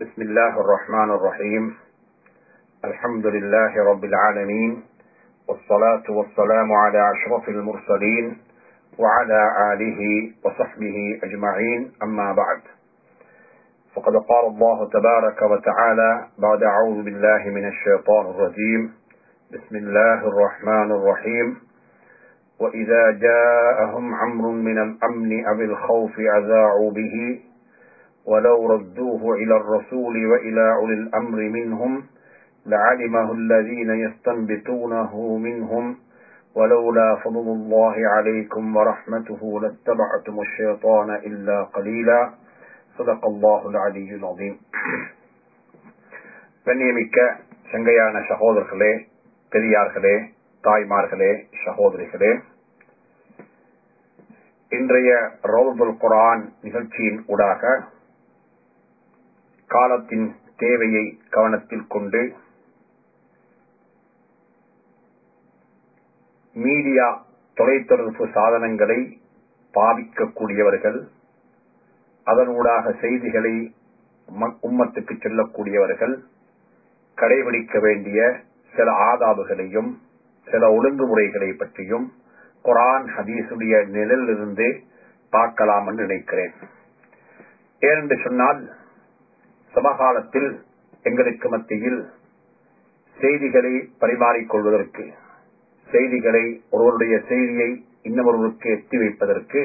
بسم الله الرحمن الرحيم. الحمد لله رب العالمين والصلاة والسلام على أشرف المرسلين وعلى آله وصحبه أجمعين أما بعد. فقد قال الله تبارك وتعالى بعد أعوذ بالله من الشيطان الرجيم. بسم الله الرحمن الرحيم. وإذا جاءهم أمر من الأمن أو الخوف أذاعوا به ولو ردوه إلى الرسول وإلى أولي الأمر منهم لعلمه الذين يستنبطونه منهم ولولا فضل الله عليكم ورحمته لاتبعتم الشيطان إلا قليلا صدق الله العلي العظيم கண்ணியமிக்க சங்கையான சகோதரர்களே பெரியார்களே தாய்மார்களே சகோதரிகளே இன்றைய ரோபுல் குரான் நிகழ்ச்சியின் ஊடாக காலத்தின் தேவையை கவனத்தில் கொண்டு மீடியா தொலைத்தொடர்பு சாதனங்களை பாவிக்கக்கூடியவர்கள் அதனூடாக செய்திகளை உம்மத்துக்கு செல்லக்கூடியவர்கள் கடைபிடிக்க வேண்டிய சில ஆதாபுகளையும் சில ஒழுங்குமுறைகளை பற்றியும் குரான் ஹதீசுடைய நிழலிலிருந்து பார்க்கலாம் என்று நினைக்கிறேன். ஏனென்று சொன்னால் சமகாலத்தில் எங்களுக்கு மத்தியில் செய்திகளை பரிமாறிக்கொள்வதற்கு செய்திகளை ஒருவருடைய செய்தியை இன்னொருவருக்கு எட்டி வைப்பதற்கு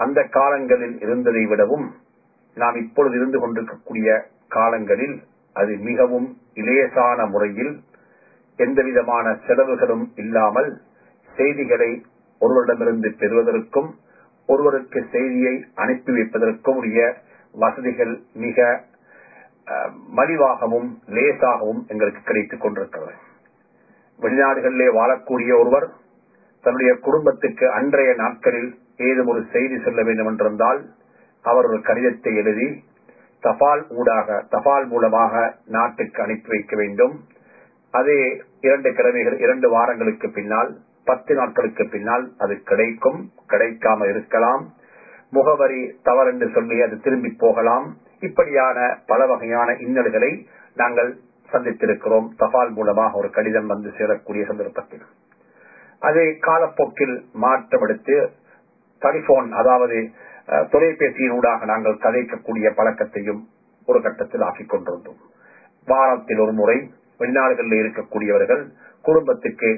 அந்த காலங்களில் இருந்ததை விடவும் நாம் இப்பொழுது இருந்து கொண்டிருக்கக்கூடிய காலங்களில் அது மிகவும் இலேசான முறையில் எந்த விதமான செலவுகளும் இல்லாமல் செய்திகளை ஒருவரிடமிருந்து பெறுவதற்கும் ஒருவருக்கு செய்தியை அனுப்பி வைப்பதற்கும் உரிய வசதிகள் மிக மலிவாகவும் லேசாகவும் எங்களுக்கு கிடைத்துக் கொண்டிருக்கிறது. வெளிநாடுகளிலே வாழக்கூடிய ஒருவர் தன்னுடைய குடும்பத்துக்கு அன்றைய நாட்களில் ஏதும் ஒரு செய்தி சொல்ல வேண்டும் என்றிருந்தால் அவர் ஒரு கடிதத்தை எழுதி தபால் ஊடாக தபால் மூலமாக நாட்டுக்கு அனுப்பி வைக்க வேண்டும். அதே இரண்டு கிழமைகள் இரண்டு வாரங்களுக்கு பின்னால் பத்து நாட்களுக்கு பின்னால் அது கிடைக்கும் கிடைக்காமல் இருக்கலாம். முகவரி தவறென்று சொல்லி அது திரும்பி போகலாம். இப்படியான பல வகையான இன்னல்களை நாங்கள் சந்தித்திருக்கிறோம். தபால் மூலமாக ஒரு கடிதம் வந்து சேரக்கூடிய சந்தர்ப்பத்தில். அதை காலப்போக்கில் மாற்றம் எடுத்து டெலிபோன் அதாவது தொலைபேசியினூடாக நாங்கள் கதைக்கக்கூடிய பழக்கத்தையும் ஒரு கட்டத்தில் ஆக்கிக் கொண்டிருந்தோம். வாரத்தில் ஒரு முறை வெளிநாடுகளில் இருக்கக்கூடியவர்கள் குடும்பத்துக்கு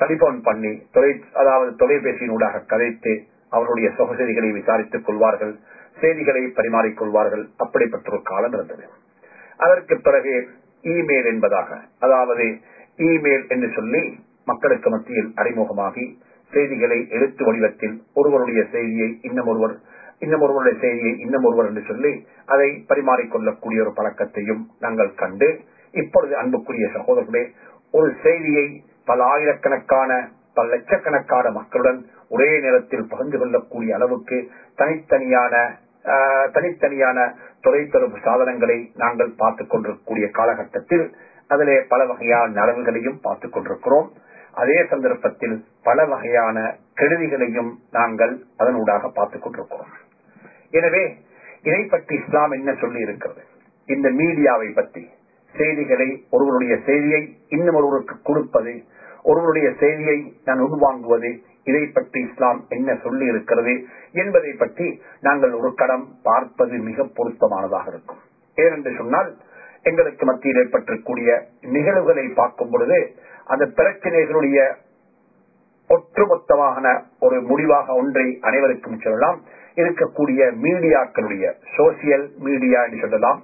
டெலிபோன் பண்ணி தொலை அதாவது தொலைபேசியினூடாக கதைத்து அவருடைய சகோதரிகளை விசாரித்துக் கொள்வார்கள் செய்திகளை பரிமாறிக்கொள்வார்கள் அப்படிப்பட்ட ஒரு காலம் இருந்தது. அதற்கு பிறகு இமெயில் என்பதாக அதாவது இமெயில் என்று சொல்லி மக்களுக்கு மத்தியில் அறிமுகமாகி செய்திகளை எழுத்து வடிவத்தில் ஒருவருடைய செய்தியை இன்னும் ஒருவர் இன்னும் ஒருவருடைய செய்தியை இன்னும் ஒருவர் என்று சொல்லி அதை பரிமாறிக்கொள்ளக்கூடிய ஒரு பழக்கத்தையும் நாங்கள் கண்டு இப்பொழுது அன்புக்குரிய சகோதரர்களே ஒரு செய்தியை பல ஆயிரக்கணக்கான பல லட்சக்கணக்கான மக்களுடன் ஒரே நேரத்தில் பகிர்ந்து கொள்ளக்கூடிய அளவுக்கு தனித்தனியான தனித்தனியான தொலைத்தொடர்பு சாதனங்களை நாங்கள் பார்த்துக் கொண்டிருக்கக்கூடிய காலகட்டத்தில் அதிலே பல வகையான நலன்களையும் பார்த்துக் கொண்டிருக்கிறோம். அதே சந்தர்ப்பத்தில் பல வகையான கெடுதிகளையும் நாங்கள் அதனூடாக பார்த்துக் கொண்டிருக்கிறோம். எனவே இதை பற்றி இஸ்லாம் என்ன சொல்லி இருக்கிறது இந்த மீடியாவை பற்றி. செய்திகளை ஒருவருடைய செய்தியை இன்னும் ஒருவருக்கு கொடுப்பது ஒருவருடைய செய்தியை நான் உள்வாங்குவது இதை பற்றி இஸ்லாம் என்ன சொல்லி இருக்கிறது என்பதை பற்றி நாங்கள் ஒரு கடம் பார்ப்பது மிக பொருத்தமானதாக இருக்கும். ஏனென்று சொன்னால் எங்களுக்கு மத்தியில் ஏற்பட்டிருக்கூடிய நிகழ்வுகளை பார்க்கும் பொழுது அந்த பிரச்சனைகளுடைய ஒட்டுமொத்தமான ஒரு முடிவாக ஒன்றை அனைவருக்கும் சொல்லலாம். இருக்கக்கூடிய மீடியாக்களுடைய சோசியல் மீடியா என்று சொல்லலாம்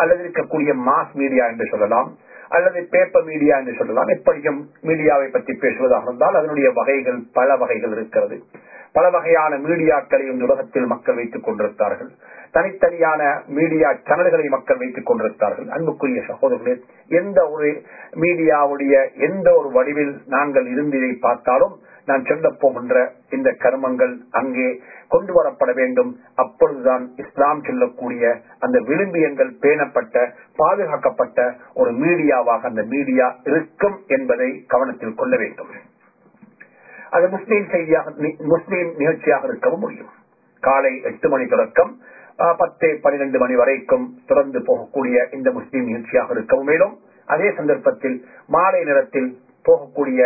அல்லது இருக்கக்கூடிய மாஸ் மீடியா என்று சொல்லலாம். அல்லது பேப்பர் மீடியா என்று சொல்லலாம். எப்படியும் மீடியாவை பற்றி பேசுவதாக இருந்தால் அதனுடைய வகைகள் பல வகைகள் இருக்கிறது. பல வகையான மீடியாக்களை இந்த உலகத்தில் மக்கள் வைத்துக் கொண்டிருக்கிறார்கள். தனித்தனியான மீடியா சேனல்களை மக்கள் வைத்துக் கொண்டிருக்கிறார்கள். அன்புக்குரிய சகோதரர்களே எந்த ஒரு மீடியாவுடைய எந்த ஒரு வடிவில் நாங்கள் இருந்து இதை பார்த்தாலும் நான் சொல்ல இந்த கர்மங்கள் அங்கே கொண்டு வரப்பட வேண்டும். அப்பொழுதுதான் இஸ்லாம் சொல்லக்கூடிய அந்த விளிம்பியங்கள் பேணப்பட்ட பாதுகாக்கப்பட்ட ஒரு மீடியாவாக அந்த மீடியா இருக்கும் என்பதை கவனத்தில் கொள்ள வேண்டும். அது முஸ்லீம் செய்தியாக முஸ்லீம் நிகழ்ச்சியாக இருக்கவும் முடியும். காலை எட்டு மணி தொடக்கம் பத்து பனிரெண்டு மணி வரைக்கும் தொடர்ந்து போகக்கூடிய இந்த முஸ்லீம் நிகழ்ச்சியாக இருக்கவும் மேலும். அதே சந்தர்ப்பத்தில் மாலை நேரத்தில் போகக்கூடிய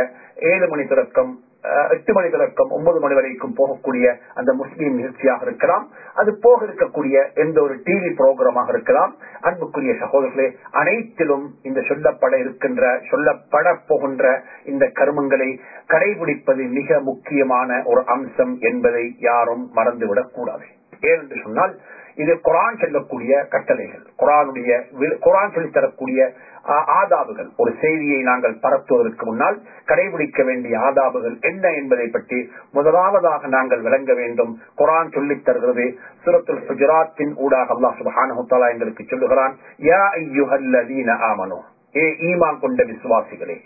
ஏழு மணி தொடக்கம் எட்டு மணி தொடக்கம் ஒன்பது மணி வரைக்கும் போகக்கூடிய அந்த முஸ்லீம் நிகழ்ச்சியாக இருக்கலாம். அது போக இருக்கக்கூடிய எந்த ஒரு டிவி புரோகிராமாக இருக்கலாம். அன்புக்குரிய சகோதரர்களே அனைத்திலும் இந்த சொல்லப்பட இருக்கின்ற சொல்லப்பட போகின்ற இந்த கருமங்களை கடைபிடிப்பது மிக முக்கியமான ஒரு அம்சம் என்பதை யாரும் மறந்துவிடக் கூடாது. ஏனென்று சொன்னால் இது குரான் சொல்லக்கூடிய கட்டளைகள். குரானுடைய குரான் சொல்லித்தரக்கூடிய ஆதாபுகள். ஒரு செய்தியை நாங்கள் பரத்துவதற்கு முன்னால் கடைபிடிக்க வேண்டிய ஆதாபுகள் என்ன என்பதை பற்றி முதலாவதாக நாங்கள் விளங்க வேண்டும். குரான் சொல்லித் தருகிறது சுரத்துல் குஜராத்தின் ஊடாக அல்லா சுபஹானஹுத்தாலா எங்களுக்கு சொல்லுகிறான் யா ஐயுஹல்லதீன ஆமனோ. ஏ ஈமான் கொண்ட விசுவாசிகளே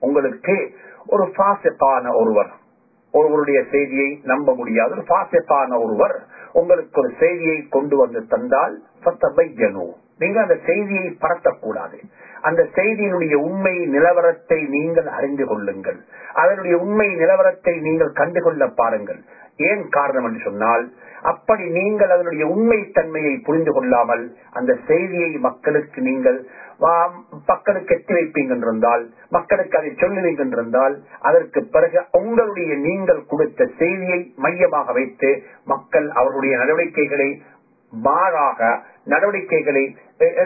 உங்களுக்கு ஒரு ஃபாசிகான ஒருவர் ஒருவருடைய செய்தியை நம்ப முடியாத. ஒரு பாசியத்தான ஒருவர் உங்களுக்கு ஒரு செய்தியை கொண்டு வந்து தந்தால் நீங்க அந்த செய்தியை பரத்தக்கூடாது. அந்த செய்தியினுடைய உண்மை நிலவரத்தை நீங்கள் அறிந்து கொள்ளுங்கள். அதனுடைய உண்மை நிலவரத்தை நீங்கள் கண்டுகொள்ள பாருங்கள். ஏன் காரணம் என்று சொன்னால் அப்படி நீங்கள் அதனுடைய உண்மை தன்மையை புரிந்து கொள்ளாமல் அந்த செய்தியை மக்களுக்கு நீங்கள் மக்களுக்கு எத்தி வைப்பீங்கன்றிருந்தால் மக்களுக்கு அதை சொல்லுவீங்கன்றிருந்தால் அதற்கு பிறகு உங்களுடைய நீங்கள் கொடுத்த செய்தியை மையமாக வைத்து மக்கள் அவருடைய நடவடிக்கைகளை மாறாக நடவடிக்கைகளை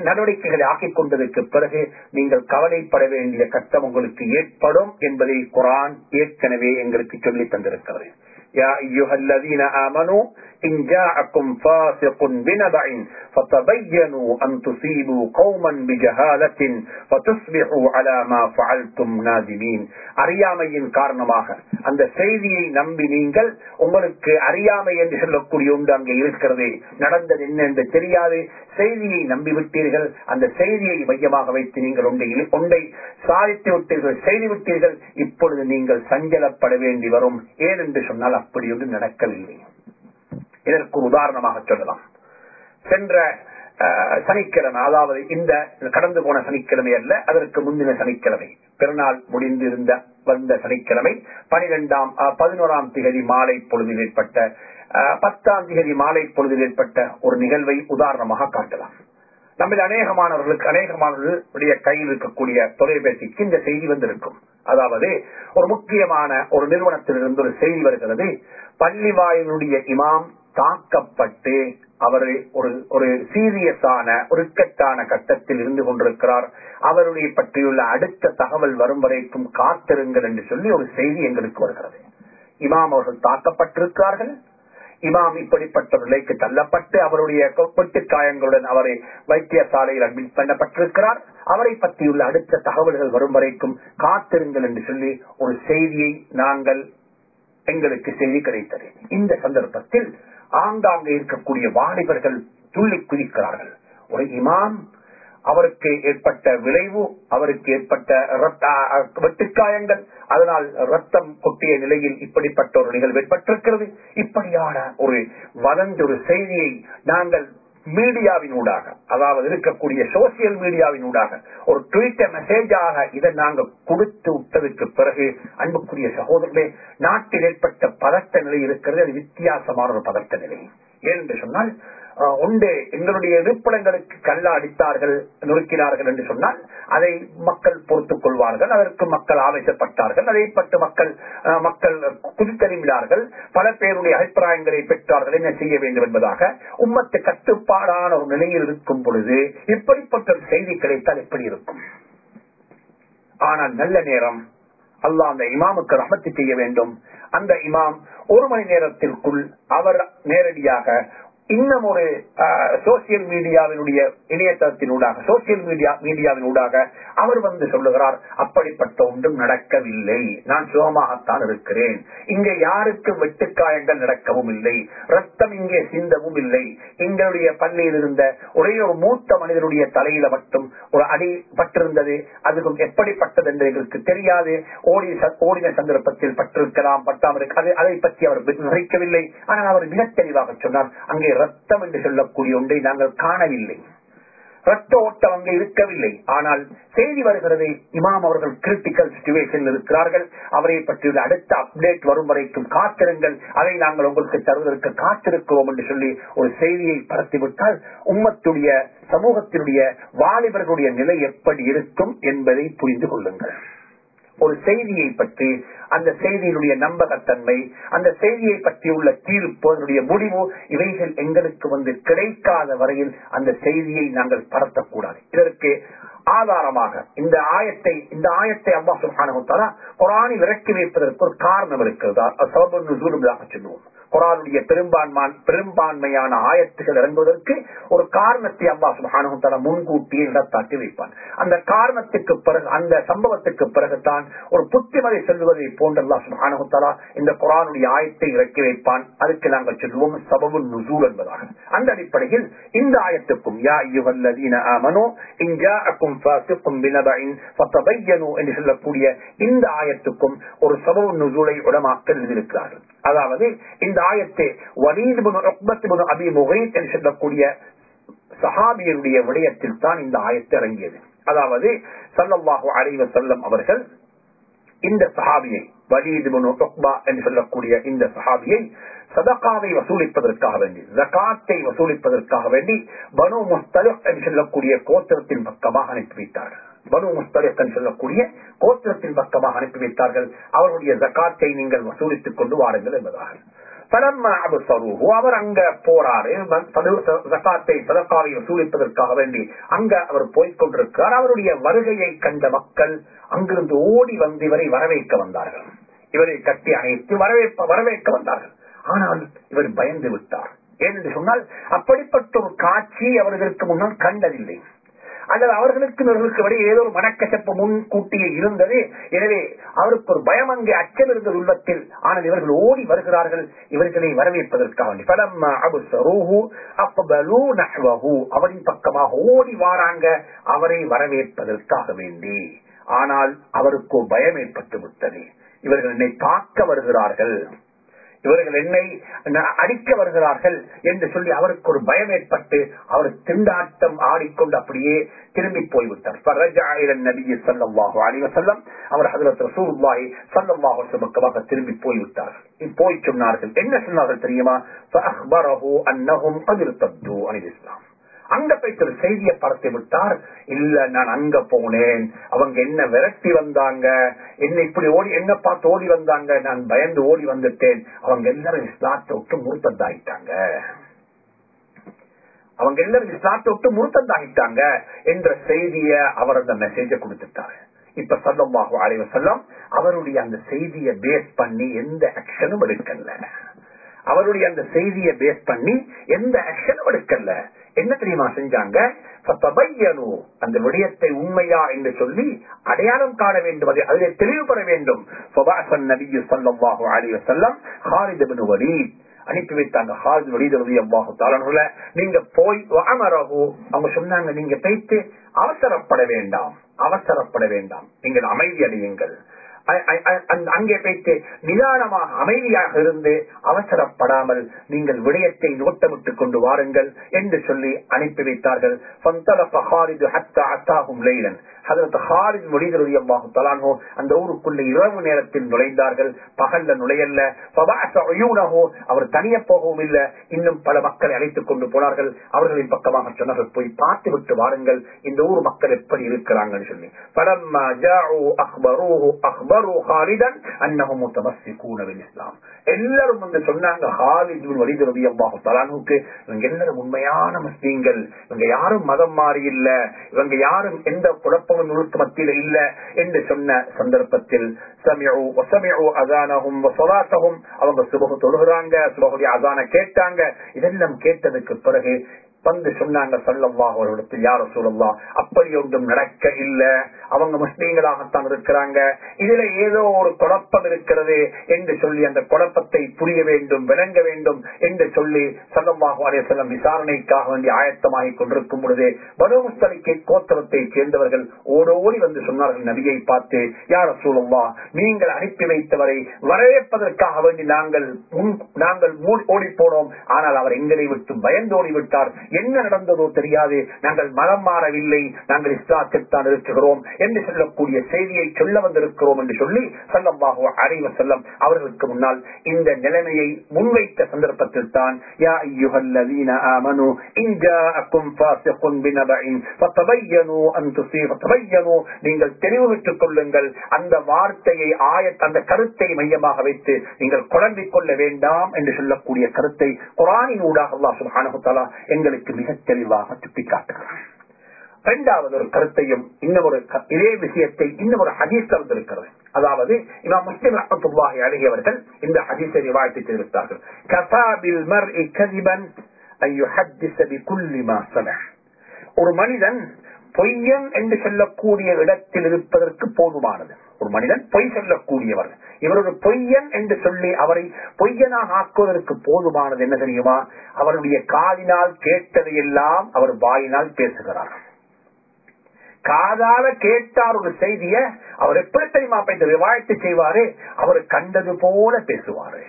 நடவடிக்கைகளை ஆக்கிக் கொண்டதற்கு பிறகு நீங்கள் கவலைப்பட வேண்டிய கட்டம் உங்களுக்கு ஏற்படும் என்பதை குரான் ஏற்கனவே எங்களுக்கு சொல்லி தந்திருக்கிறது. يا أيها الذين آمنوا إن جاءكم فاسق بنبع فتبينوا أن تصيبوا قوما بجهالة فتصبحوا على ما فعلتم نادمين அறியாமையின் காரணமாக அந்த செய்தியை நம்பி நீங்கள் உங்களுக்கு அறியாமை என்று சொல்லக்கூடிய ஒன்று அங்கே இருக்கிறது நடந்தது என்ன என்று தெரியாது செய்தியை நம்பிவிட்டீர்கள் அந்த செய்தியை மையமாக வைத்து நீங்கள் ஒன்றை ஒன்றை சாதித்து விட்டீர்கள் செய்து விட்டீர்கள் இப்பொழுது நீங்கள் சஞ்சலப்பட வேண்டி வரும் ஏன் என்று சொன்னால் அப்படி ஒன்று நடக்கவில்லை. இதற்கு ஒரு உதாரணமாக சொல்லலாம். சென்ற சனிக்கிழமை அதாவது இந்த கடந்து போன சனிக்கிழமை அல்ல அதற்கு முந்தின சனிக்கிழமை. பிறநாள் முடிந்திருந்த வந்த சனிக்கிழமை பனிரெண்டாம் பதினோராம் திகதி மாலை பொழுதில் ஏற்பட்ட பத்தாம் திகதி மாலை பொழுதில் ஏற்பட்ட ஒரு நிகழ்வை உதாரணமாக காட்டலாம். நம்மில் அநேகமானவர்களுக்கு அநேகமானவர்களுடைய கையில் இருக்கக்கூடிய தொலைபேசிக்கு இந்த செய்தி வந்திருக்கும். அதாவது ஒரு முக்கியமான ஒரு நிறுவனத்திலிருந்து ஒரு செய்தி வருகிறது. பள்ளி வாயிலுடைய இமாம் தாக்கப்பட்டு அவர் ஒரு ஒரு சீரியஸான ஒரு இக்கட்டான கட்டத்தில் இருந்து கொண்டிருக்கிறார். அவருடைய பற்றியுள்ள அடுத்த தகவல் வரும் வரைக்கும் காத்திருங்கள் என்று சொல்லி ஒரு செய்தி எங்களுக்கு வருகிறது. இமாம் அவர்கள் தாக்கப்பட்டிருக்கிறார்கள். இமாம் இப்படிப்பட்ட நிலைக்கு தள்ளப்பட்டு அவருடைய கொட்டு காயங்களுடன் அவரை வைத்தியசாலையில் அட்மிட் பண்ணப்பட்டிருக்கிறார். அவரை பற்றியுள்ள அடுத்த தகவல்கள் வரும் வரைக்கும் காத்திருங்கள் என்று சொல்லி ஒரு செய்தியை நாங்கள் எங்களுக்கு செய்தி கிடைத்தது. இந்த சந்தர்ப்பத்தில் ஆங்காங்கே இருக்கக்கூடிய வாலிபர்கள் துள்ளி குதிக்கிறார்கள். ஒரு இமாம் அவருக்கு ஏற்பட்ட விளைவு அவருக்கு ஏற்பட்ட வெட்டுக்காயங்கள். அதனால் ரத்தம் கொட்டிய நிலையில் இப்படிப்பட்ட ஒரு நிகழ்வு ஏற்பட்டிருக்கிறது. இப்படியான ஒரு வதந்த ஒரு செய்தியை நாங்கள் மீடியாவினூடாக அதாவது இருக்கக்கூடிய சோசியல் மீடியாவினூடாக ஒரு ட்விட்டர் மெசேஜாக இதை நாங்கள் கொடுத்து விட்டதற்கு பிறகு அன்புக்குரிய சகோதரர்களே நாட்டில் ஏற்பட்ட பதட்ட நிலை இருக்கிறது. அது வித்தியாசமான ஒரு பதட்ட நிலை. ஏனென்று சொன்னால் உண்டு. எங்களுடைய இருப்பிடங்களுக்கு கல்லா அடித்தார்கள் நுறுக்கிறார்கள் என்று சொன்னால் அதை மக்கள் பொறுத்துக் கொள்வார்கள் அதற்கு மக்கள் ஆவேசப்பட்டார்கள் அதை பட்டு மக்கள் மக்கள் குதித்தறிவிடார்கள் பல பேருடைய அபிப்பிராயங்களை பெற்றார்கள் என்ன செய்ய வேண்டும் என்பதாக. உம்மத்து கட்டுப்பாடான ஒரு நிலையில் இருக்கும் பொழுது இப்படிப்பட்ட செய்தி கிடைத்தால் எப்படி இருக்கும்? ஆனால் நல்ல நேரம். அல்லா அந்த இமாமுக்கு ரமத்து செய்ய வேண்டும். அந்த இமாம் ஒரு மணி நேரத்திற்குள் அவர் நேரடியாக இன்னும் ஒரு சோசியல் மீடியாவினுடைய இணையதளத்தினூடாக சோசியல் மீடியா மீடியாவினூடாக அவர் வந்து சொல்லுகிறார் அப்படிப்பட்ட ஒன்றும் நடக்கவில்லை. நான் சுகமாகத்தான் இருக்கிறேன். இங்கே யாருக்கு வெட்டுக்காயங்கள் நடக்கவும் இல்லை. ரத்தம் இங்கே சிந்தவும் இல்லை. எங்களுடைய பள்ளியில் இருந்த ஒரே ஒரு மூத்த மனிதனுடைய தலையில மட்டும் ஒரு அடி பட்டிருந்தது. அதுக்கும் எப்படிப்பட்டது என்று எங்களுக்கு தெரியாது. ஓடி ஓடின சந்தர்ப்பத்தில் பட்டிருக்கலாம் பட்டாமல் இருக்காது அதை பற்றி அவர் விவரிக்கவில்லை. ஆனால் அவர் மிக தெளிவாக சொன்னார். அங்கே ரத்தம் என்று சொல்லக்கூடிய ஒன்றை நாங்கள் காணவில்லை. ரத்த ஓட்டம் அங்கே இருக்கவில்லை. ஆனால் செய்தி வருகிறது இமாம் அவர்கள் கிரிட்டிக்கல் சுச்சுவேஷன் இருக்கிறார்கள். அவரை பற்றிய அடுத்த அப்டேட் வரும் வரைக்கும் காத்திருங்கள். அதை நாங்கள் உங்களுக்கு தருவதற்கு காத்திருக்கிறோம் என்று சொல்லி ஒரு செய்தியை பரத்திவிட்டால் உம்மத்துடைய சமூகத்தினுடைய வாலிபர்களுடைய நிலை எப்படி இருக்கும் என்பதை புரிந்து கொள்ளுங்கள். ஒரு செய்தியை பற்றி அந்த செய்தியினுடைய நம்பகத்தன்மை அந்த செய்தியை பற்றி உள்ள தீர்ப்பு அதனுடைய முடிவு இவைகள் எங்களுக்கு வந்து கிடைக்காத வரையில் அந்த செய்தியை நாங்கள் பரத்தக்கூடாது. இதற்கு ஆதாரமாக இந்த ஆயத்தை இந்த ஆயத்தை அம்மா சுல்ஹானு குரானில் இறக்கி வைப்பதற்கு ஒரு காரணம் இருக்கிறது? சொல்லுவோம். குரானுடைய பெரும்பான்மான் பெரும்பான்மையான ஆயத்துகள் இறங்குவதற்கு ஒரு காரணத்தை அம்மா அல்லா தர முன்கூட்டியே இடத்தாக்கி வைப்பான். அந்த காரணத்துக்கு பிறகு அந்த சம்பவத்துக்கு பிறகுதான் ஒரு புத்திமதி செல்வதை போன்ற அல்லா சுபானுத்தலா இந்த குரானுடைய ஆயத்தை இறக்கி வைப்பான். அதுக்கு நாங்கள் சொல்லுவோம் சபபு நுசூல் என்பதாக. அந்த அடிப்படையில் இந்த ஆயத்துக்கும் யா ஐயுவல்லதீன ஆமனோ இஞ்சாஅக்கும் ஃபாசிக்கும் பினபஇன் ஃபதபையனு என்று சொல்லக்கூடிய இந்த ஆயத்துக்கும் ஒரு சபபு நுசூலை உடமாக்கல் எழுதியிருக்கிறார்கள். அதாவது இந்த வலீத் அபி முகைத் என்று சொல்லக்கூடிய சஹாபியருடைய விடயத்தில் தான் இந்த ஆயத்து இறங்கியது. அதாவது சல்லல்லாஹு அலைவ செல்லம் அவர்கள் இந்த சஹாபியை வலீத் என்று சொல்லக்கூடிய இந்த சஹாபியை சதகாவை வசூலிப்பதற்காக வேண்டி ஜகாத்தை வசூலிப்பதற்காக வேண்டி பனு முஸ்தலிக் என்று சொல்லக்கூடிய கோத்திரத்தின் பக்கமாக அனுப்பி வைத்தார்கள் பனு முஸ்தலிக் என்று சொல்லக்கூடிய கோத்திரத்தின் பக்கமாக அனுப்பி வைத்தார்கள் அவருடைய ஜகாத்தை நீங்கள் வசூலித்துக் கொண்டு வாருங்கள் என்பதாக. அவர் அங்க போறாரு ஜக்காத்தை சதக்காவை வசூலிப்பதற்காக வேண்டி அங்க அவர் போய்கொண்டிருக்கிறார் அவருடைய வருகையை கண்ட மக்கள் அங்கிருந்து ஓடி வந்து இவரை வரவேற்க வந்தார்கள். இவரை கட்டி அணைத்து வரவேற்ப வரவேற்க வந்தார்கள். ஆனால் இவர் பயந்து விட்டார். ஏனென்று சொன்னால் அப்படிப்பட்ட ஒரு காட்சி அவர்களுக்கு முன்னால் கண்டதில்லை. அல்லது அவர்களுக்கு இவர்களுக்கு இடையே ஏதோ ஒரு மனக்கசப்பு முன்கூட்டியே இருந்தது. எனவே அவருக்கு ஒரு பயம் அங்கே அச்சம் இருந்தது உள்ளத்தில். ஆனால் இவர்கள் ஓடி வருகிறார்கள். இவர்களை வரவேற்பதற்காக. அவரின் பக்கமாக ஓடி வாராங்க. அவரை வரவேற்பதற்காக வேண்டி. ஆனால் அவருக்கு பயம் ஏற்பட்டு விட்டது. இவர்கள் என்னை பார்க்க வருகிறார்கள். இவர்கள் என்னை அடிக்க வருகிறார்கள் என்று சொல்லி அவருக்கு ஒரு பயம் ஏற்பட்டு அவர் திண்டாட்டம் ஆடிக்கொண்டு அப்படியே திரும்பி போய்விட்டார். அவர் பக்கமாக திரும்பி போய்விட்டார். போய் சொன்னார்கள். என்ன சொன்னார்கள் தெரியுமா? இஸ்லாம். அங்க போயிட்டு ஒரு செய்தியை பரத்தி விட்டார். இல்ல நான் அங்க போனேன். அவங்க என்ன விரட்டி வந்தாங்க? என்ன இப்படி ஓடி என்ன பார்த்து ஓடி வந்தாங்க? நான் பயந்து ஓடி வந்துட்டேன். அவங்க எல்லாரும் இஸ்லாத்தை விட்டு முறுத்ததாயிட்டாங்க. அவங்க எல்லாரும் இஸ்லாத்தை விட்டு முறுத்ததாயிட்டாங்க என்ற செய்திய அவர் அந்த மெசேஜ கொடுத்துட்டாரு. இப்ப சொல்லமாக அலைவ செல்லம் அவருடைய அந்த செய்தியை பேஸ் பண்ணி எந்த ஆக்ஷனும் எடுக்கல. அவருடைய அந்த செய்தியை பேஸ் பண்ணி எந்த ஆக்ஷனும் எடுக்கல. என்ன தெரியுமா செஞ்சாங்க? அந்த விடயத்தை உண்மையா என்று சொல்லி அடையாளம் காண வேண்டும் அதை அதிலே தெளிவு பெற வேண்டும். அனுப்பி வைத்தாங்க ஹாரித் வலிதரதி அவ்வாஹு நீங்க போய் அமரகு அவங்க சொன்னாங்க நீங்க போயிட்டு அவசரப்பட வேண்டாம் அவசரப்பட வேண்டாம். நீங்கள் அமைதி அடையுங்கள். அங்கே போயிட்டு நிதானமாக அமைதியாக இருந்து அவசரப்படாமல் நீங்கள் விடயத்தை நோட்டமிட்டுக் கொண்டு வாருங்கள் என்று சொல்லி அனுப்பி வைத்தார்கள். அந்த ஊருக்குள்ள இரவு நேரத்தில் நுழைந்தார்கள். பகல்ல நுழையல்ல. அவர் தனிய போகவும் இல்லை. இன்னும் பல மக்களை அழைத்துக் கொண்டு போனார்கள். அவர்களின் பக்கமாக சொன்னார்கள் போய் பார்த்து விட்டு வாருங்கள். இந்த ஊர் மக்கள் எப்படி இருக்கிறாங்கன்னு சொல்லி. பலம் அக்பரு ஹாலிதன் அன்னஹும் இஸ்லாம். எல்லாரும் வந்து சொன்னாங்க ஹாலித் பின் வலீத் ரலியல்லாஹு தலானுக்கு இவங்க எல்லாரும் உண்மையான முஸ்லீம்கள்? இவங்க யாரும் மதம் மாறி இல்ல இவங்க யாரும் எந்த குழப்பமும் நுழுக்கு மத்தியில இல்ல என்று சொன்ன சந்தர்ப்பத்தில் சமிஉ வசமிஉ அஸானஹும் வஸலாத்தஹும் அவங்க சுபஹ் தொழுகிறாங்க சுபஹுடைய அஸான கேட்டாங்க இதெல்லாம் கேட்டதுக்கு பிறகு வந்து சொன்னாங்க சல்லம்மா அவர்களிடத்தில் யார சூழல்லா அப்படி ஒன்றும் நடக்க இல்ல அவங்க முஸ்லீம்களாகத்தான் இருக்கிறாங்க. இதுல ஏதோ ஒரு குழப்பம் இருக்கிறது என்று சொல்லி அந்த குழப்பத்தை புரிய வேண்டும் விளங்க வேண்டும் என்று சொல்லி சல்லல்லாஹு அலையம் விசாரணைக்காக வேண்டி ஆயத்தமாகிக் கொண்டிருக்கும் பொழுது பனோமுஸ்தலிக்கை கோத்திரத்தை சேர்ந்தவர்கள் ஓடோடி வந்து சொன்னார்கள் நபியை பார்த்து யார சூழல்லா நீங்கள் அனுப்பி வைத்தவரை வரவேற்பதற்காக வேண்டி நாங்கள் நாங்கள் ஓடி போனோம் ஆனால் அவர் எங்களை விட்டு பயந்தோடி விட்டார் என்ன நடந்ததோ தெரியாது நாங்கள் மனம் மாறவில்லை நாங்கள் இஸ்லாத்தில்தான் இருக்கிறோம் என்று சொல்லக்கூடிய செய்தியை சொல்ல வந்திருக்கிறோம் என்று சொல்லி சல்லம்பாக அலைவ செல்லம் அவர்களுக்கு முன்னால் இந்த நிலைமையை முன்வைத்த சந்தர்ப்பத்தில் தான் யா ஆமனு பினபஇன் ஃபதபையனு அன் நீங்கள் தெளிவு விட்டுக் கொள்ளுங்கள். அந்த வார்த்தையை ஆயத் அந்த கருத்தை மையமாக வைத்து நீங்கள் குழம்பிக் கொள்ள வேண்டாம் என்று சொல்லக்கூடிய கருத்தை குரானின் ஊடாக அல்லாஹ் சுப்ஹானஹு தஆலா எங்களுக்கு மிக தெளிவாக சுட்டிக்காட்டுகிறார் இரண்டாவது ஒரு கருத்தையும் இன்னொரு இதே விஷயத்தை இன்னொரு ஹதீஸ் வந்திருக்கிறது அதாவது இமாம் முஸ்லிம் ரஹ்மத்துல்லாஹி அலைஹி அவர்கள் இந்த ஹதீஸை ரிவாயத்தை தெரிவித்தார்கள் கஃபா பில் கதிபன் ஒரு மனிதன் பொய்யன் என்று சொல்லக்கூடிய இடத்தில் இருப்பதற்கு போதுமானது. ஒரு மனிதன் பொய் சொல்லக்கூடியவர் இவர் ஒரு பொய்யன் என்று சொல்லி அவரை பொய்யனாக ஆக்குவதற்கு போதுமானது என்ன தெரியுமா? அவருடைய காதினால் கேட்டதையெல்லாம் அவர் வாயினால் பேசுகிறார். காதால கேட்டார் ஒரு செய்திய அவர் எப்படி தெரியுமா? இப்ப இந்த செய்வாரு? அவர் கண்டது போல பேசுவாரு.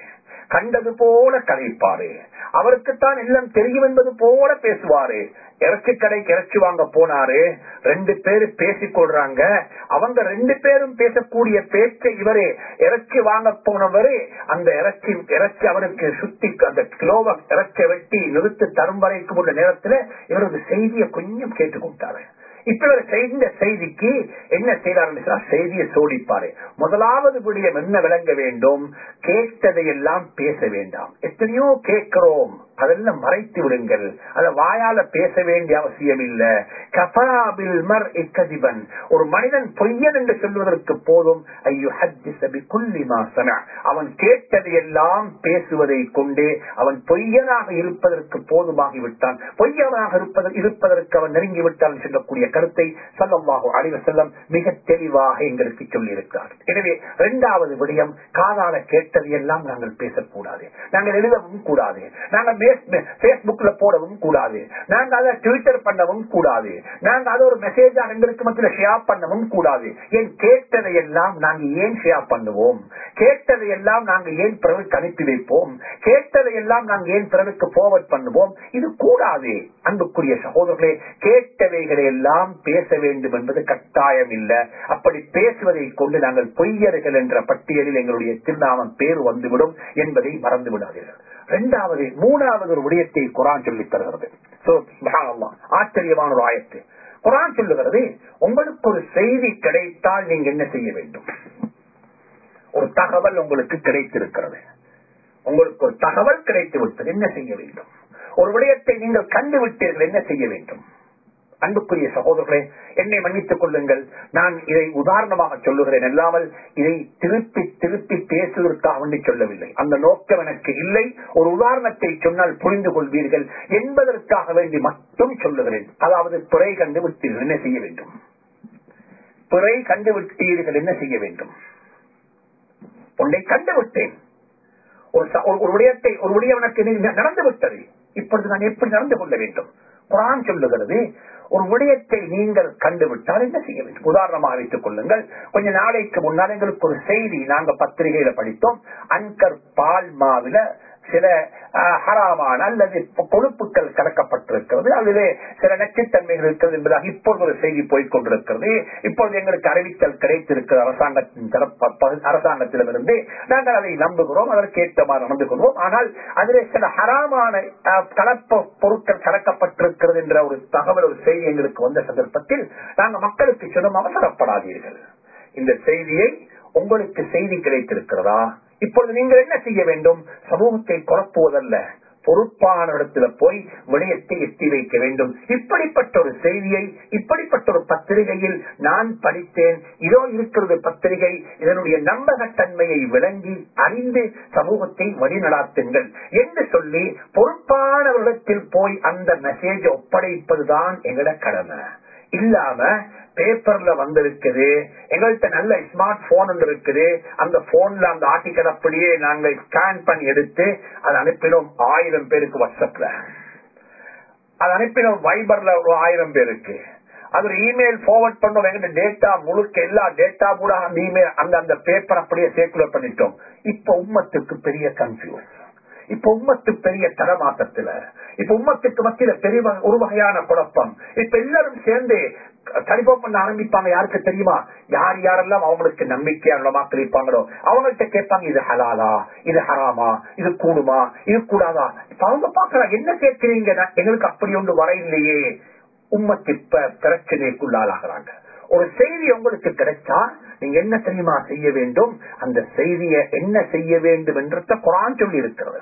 கண்டது போல கதைப்பாரு. அவருக்குத்தான் எல்லாம் தெரியும் என்பது போல பேசுவாரு. இறைச்சி கடைக்கு இறைச்சி வாங்க போனாரு. ரெண்டு பேரு பேசிக்கொள்றாங்க அவங்க ரெண்டு பேரும் பேசக்கூடிய பேச்சை இவரே இறைச்சி வாங்க போனவரு அந்த இறைச்சி இறைச்சி அவருக்கு சுத்தி அந்த கிலோவ இறைச்சை வெட்டி நிறுத்து தரும் வரைக்கும் உள்ள நேரத்துல இவரது செய்தியை கொஞ்சம் கேட்டுக்கொண்டாரு இப்ப இவர் செய்த செய்திக்கு என்ன செய்தார் செய்தியை சோடிப்பாரு முதலாவது விடயம் என்ன விளங்க வேண்டும்? கேட்டதையெல்லாம் பேச வேண்டாம். எத்தனையோ கேட்கிறோம். அதெல்லாம் மறைத்து விடுங்கள். அத வாயால பேச வேண்டிய அவசியம் இல்ல. கபாபில் மர் இக்கதிபன் ஒரு மனிதன் பொய்யன் என்று சொல்வதற்கு போதும். ஐயோ அவன் கேட்டதையெல்லாம் பேசுவதை கொண்டே அவன் பொய்யனாக இருப்பதற்கு போதுமாகிவிட்டான் பொய்யனாக இருப்பது இருப்பதற்கு அவன் நெருங்கிவிட்டான் என்று சொல்லக்கூடிய கருத்தை சல்லல்லாஹு அலைஹி செல்லம் மிக தெளிவாக எங்களுக்கு சொல்லியிருக்கிறார். எனவே இரண்டாவது விடயம் காதால கேட்டது எல்லாம் நாங்கள் பேசக்கூடாது. நாங்கள் எழுதவும் கூடாது. நாங்கள் பேஸ்புக்ல போடவும் கூடாது. நாங்க அதை ட்விட்டர் பண்ணவும் கூடாது. நாங்க அதை ஒரு மெசேஜா எங்களுக்கு மத்தியில் ஷேர் பண்ணவும் கூடாது. ஏன் கேட்டதை எல்லாம் நாங்க ஏன் ஷேர் பண்ணுவோம்? கேட்டதை எல்லாம் நாங்க ஏன் பிறவுக்கு அனுப்பி வைப்போம்? கேட்டதை எல்லாம் நாங்க ஏன் பிறவுக்கு forward பண்ணுவோம்? இது கூடாது. அன்புக்குரிய சகோதரர்களே கேட்டவைகளை எல்லாம் பேச வேண்டும் என்பது கட்டாயம் இல்லை. அப்படி பேசுவதை கொண்டு நாங்கள் பொய்யர்கள் என்ற பட்டியலில் எங்களுடைய திருநாமம் பேர் வந்துவிடும் என்பதை மறந்து விடாதீர்கள் இரண்டாவது மூணாவது ஒரு விடயத்தை குரான் சொல்லித் தருகிறது. ஆச்சரியமான ஒரு ஆயத்து. குரான் சொல்லுகிறது உங்களுக்கு ஒரு செய்தி கிடைத்தால் நீங்க என்ன செய்ய வேண்டும்? ஒரு தகவல் உங்களுக்கு கிடைத்திருக்கிறது. உங்களுக்கு ஒரு தகவல் கிடைத்து விட்டது என்ன செய்ய வேண்டும்? ஒரு விடயத்தை நீங்கள் கண்டு விட்டீர்கள் என்ன செய்ய வேண்டும்? அன்புக்குரிய சகோதரர்களே என்னை மன்னித்துக் கொள்ளுங்கள். நான் இதை உதாரணமாக சொல்லுகிறேன் அல்லாமல் இதை திருப்பி திருப்பி பேசுவதற்காக வேண்டி சொல்லவில்லை. அந்த நோக்கம் எனக்கு இல்லை. ஒரு உதாரணத்தை சொன்னால் புரிந்து கொள்வீர்கள் என்பதற்காக வேண்டி மட்டும் சொல்லுகிறேன். அதாவது பிறை கண்டு விட்டீர்கள் என்ன செய்ய வேண்டும்? பிறை கண்டு விட்டீர்கள் என்ன செய்ய வேண்டும்? ஒன்றை கண்டு விட்டேன் ஒரு ச- ஒரு- ஒரு விடயத்தை ஒரு விடயம் எனக்கு நடந்து விட்டது இப்பொழுது நான் எப்படி நடந்து கொள்ள வேண்டும்? குரான் சொல்லுகிறது ஒரு விடயத்தை நீங்கள் கண்டுவிட்டால் என்ன செய்ய வேண்டும்? உதாரணமாக வைத்துக் கொள்ளுங்கள். கொஞ்ச நாளைக்கு முன்னால் எங்களுக்கு ஒரு செய்தி நாங்க பத்திரிகையில படித்தோம் அன்கர் பால் மாவில சில ஹராமான அல்லது கொழுப்புக்கள் கலக்கப்பட்டிருக்கிறது. அதிலே சில நச்சுத்தன்மைகள் இருக்கிறது என்பதாக இப்பொழுது ஒரு செய்தி போய்க் கொண்டிருக்கிறது. இப்பொழுது எங்களுக்கு அறிவித்தல் கிடைத்திருக்கிறது அரசாங்கத்தின் அரசாங்கத்திடமிருந்து. நாங்கள் அதை நம்புகிறோம் அதற்கு நடந்து கொள்வோம். ஆனால் அதிலே சில ஹராமான அஹ், கலப்ப பொருட்கள் கலக்கப்பட்டிருக்கிறது என்ற ஒரு தகவல் ஒரு செய்தி எங்களுக்கு வந்த சந்தர்ப்பத்தில் நாங்கள் மக்களுக்கு சொன்ன அவசரப்படாதீர்கள். இந்த செய்தியை உங்களுக்கு செய்தி கிடைத்திருக்கிறதா? இப்பொழுது நீங்கள் என்ன செய்ய வேண்டும்? சமூகத்தை குழப்புவதல்ல. பொறுப்பான இடத்துல போய் விடயத்தை எட்டி வைக்க வேண்டும். இப்படிப்பட்ட ஒரு செய்தியை இப்படிப்பட்ட ஒரு பத்திரிகையில் நான் படித்தேன். இதோ இருக்கிறது பத்திரிகை. இதனுடைய நம்பகத்தன்மையை விளங்கி அறிந்து சமூகத்தை வழிநடாத்துங்கள் என்று சொல்லி பொறுப்பானவரிடத்தில் போய் அந்த மெசேஜ் ஒப்படைப்பதுதான் எங்களோட கடமை. இல்லாம பேப்பர்ல வந்திருக்குது. எங்கள்கிட்ட நல்ல ஸ்மார்ட் போன் இருக்குது. அந்த போன்ல அந்த ஆர்டிக்கல் அப்படியே நாங்கள் ஸ்கேன் பண்ணி எடுத்து அதை அனுப்பினோம் ஆயிரம் பேருக்கு வாட்ஸ்அப்ல. அது அனுப்பினோம் வைபர்ல ஒரு ஆயிரம் பேருக்கு. அது ஒரு இமெயில் ஃபார்வர்ட் பண்ணோம். எங்கிட்ட டேட்டா முழுக்க எல்லா டேட்டா கூட அந்த இமெயில் அந்த அந்த பேப்பர் அப்படியே சேர்க்குலர் பண்ணிட்டோம். இப்ப உம்மத்துக்கு பெரிய கன்ஃபியூஸ் இப்ப உம்மத்து பெரிய தரமாட்டத்துல இப்ப உம்மத்துக்கு மத்தியில பெரிய ஒரு வகையான குழப்பம். இப்ப எல்லாரும் சேர்ந்து கணிப்பம் பண்ண ஆரம்பிப்பாங்க யாருக்கு தெரியுமா? யார் யாரெல்லாம் அவங்களுக்கு நம்பிக்கையான மக்கள் இருப்பாங்களோ அவங்கள்ட்ட கேட்பாங்க இது ஹலாலா இது ஹராமா இது கூடுமா இது கூடாதா? இப்ப அவங்க பாக்கலாம் என்ன கேட்கிறீங்க? எங்களுக்கு அப்படி ஒன்று வர இல்லையே உம்மத்து பிரச்சனைக்குள்ளாளாகிறாங்க ஒரு செய்தி உங்களுக்கு கிடைச்சா நீங்க என்ன தெரியுமா செய்ய வேண்டும்? அந்த செய்தியை என்ன செய்ய வேண்டும் என்றத குரான் சொல்லி இருக்கிறது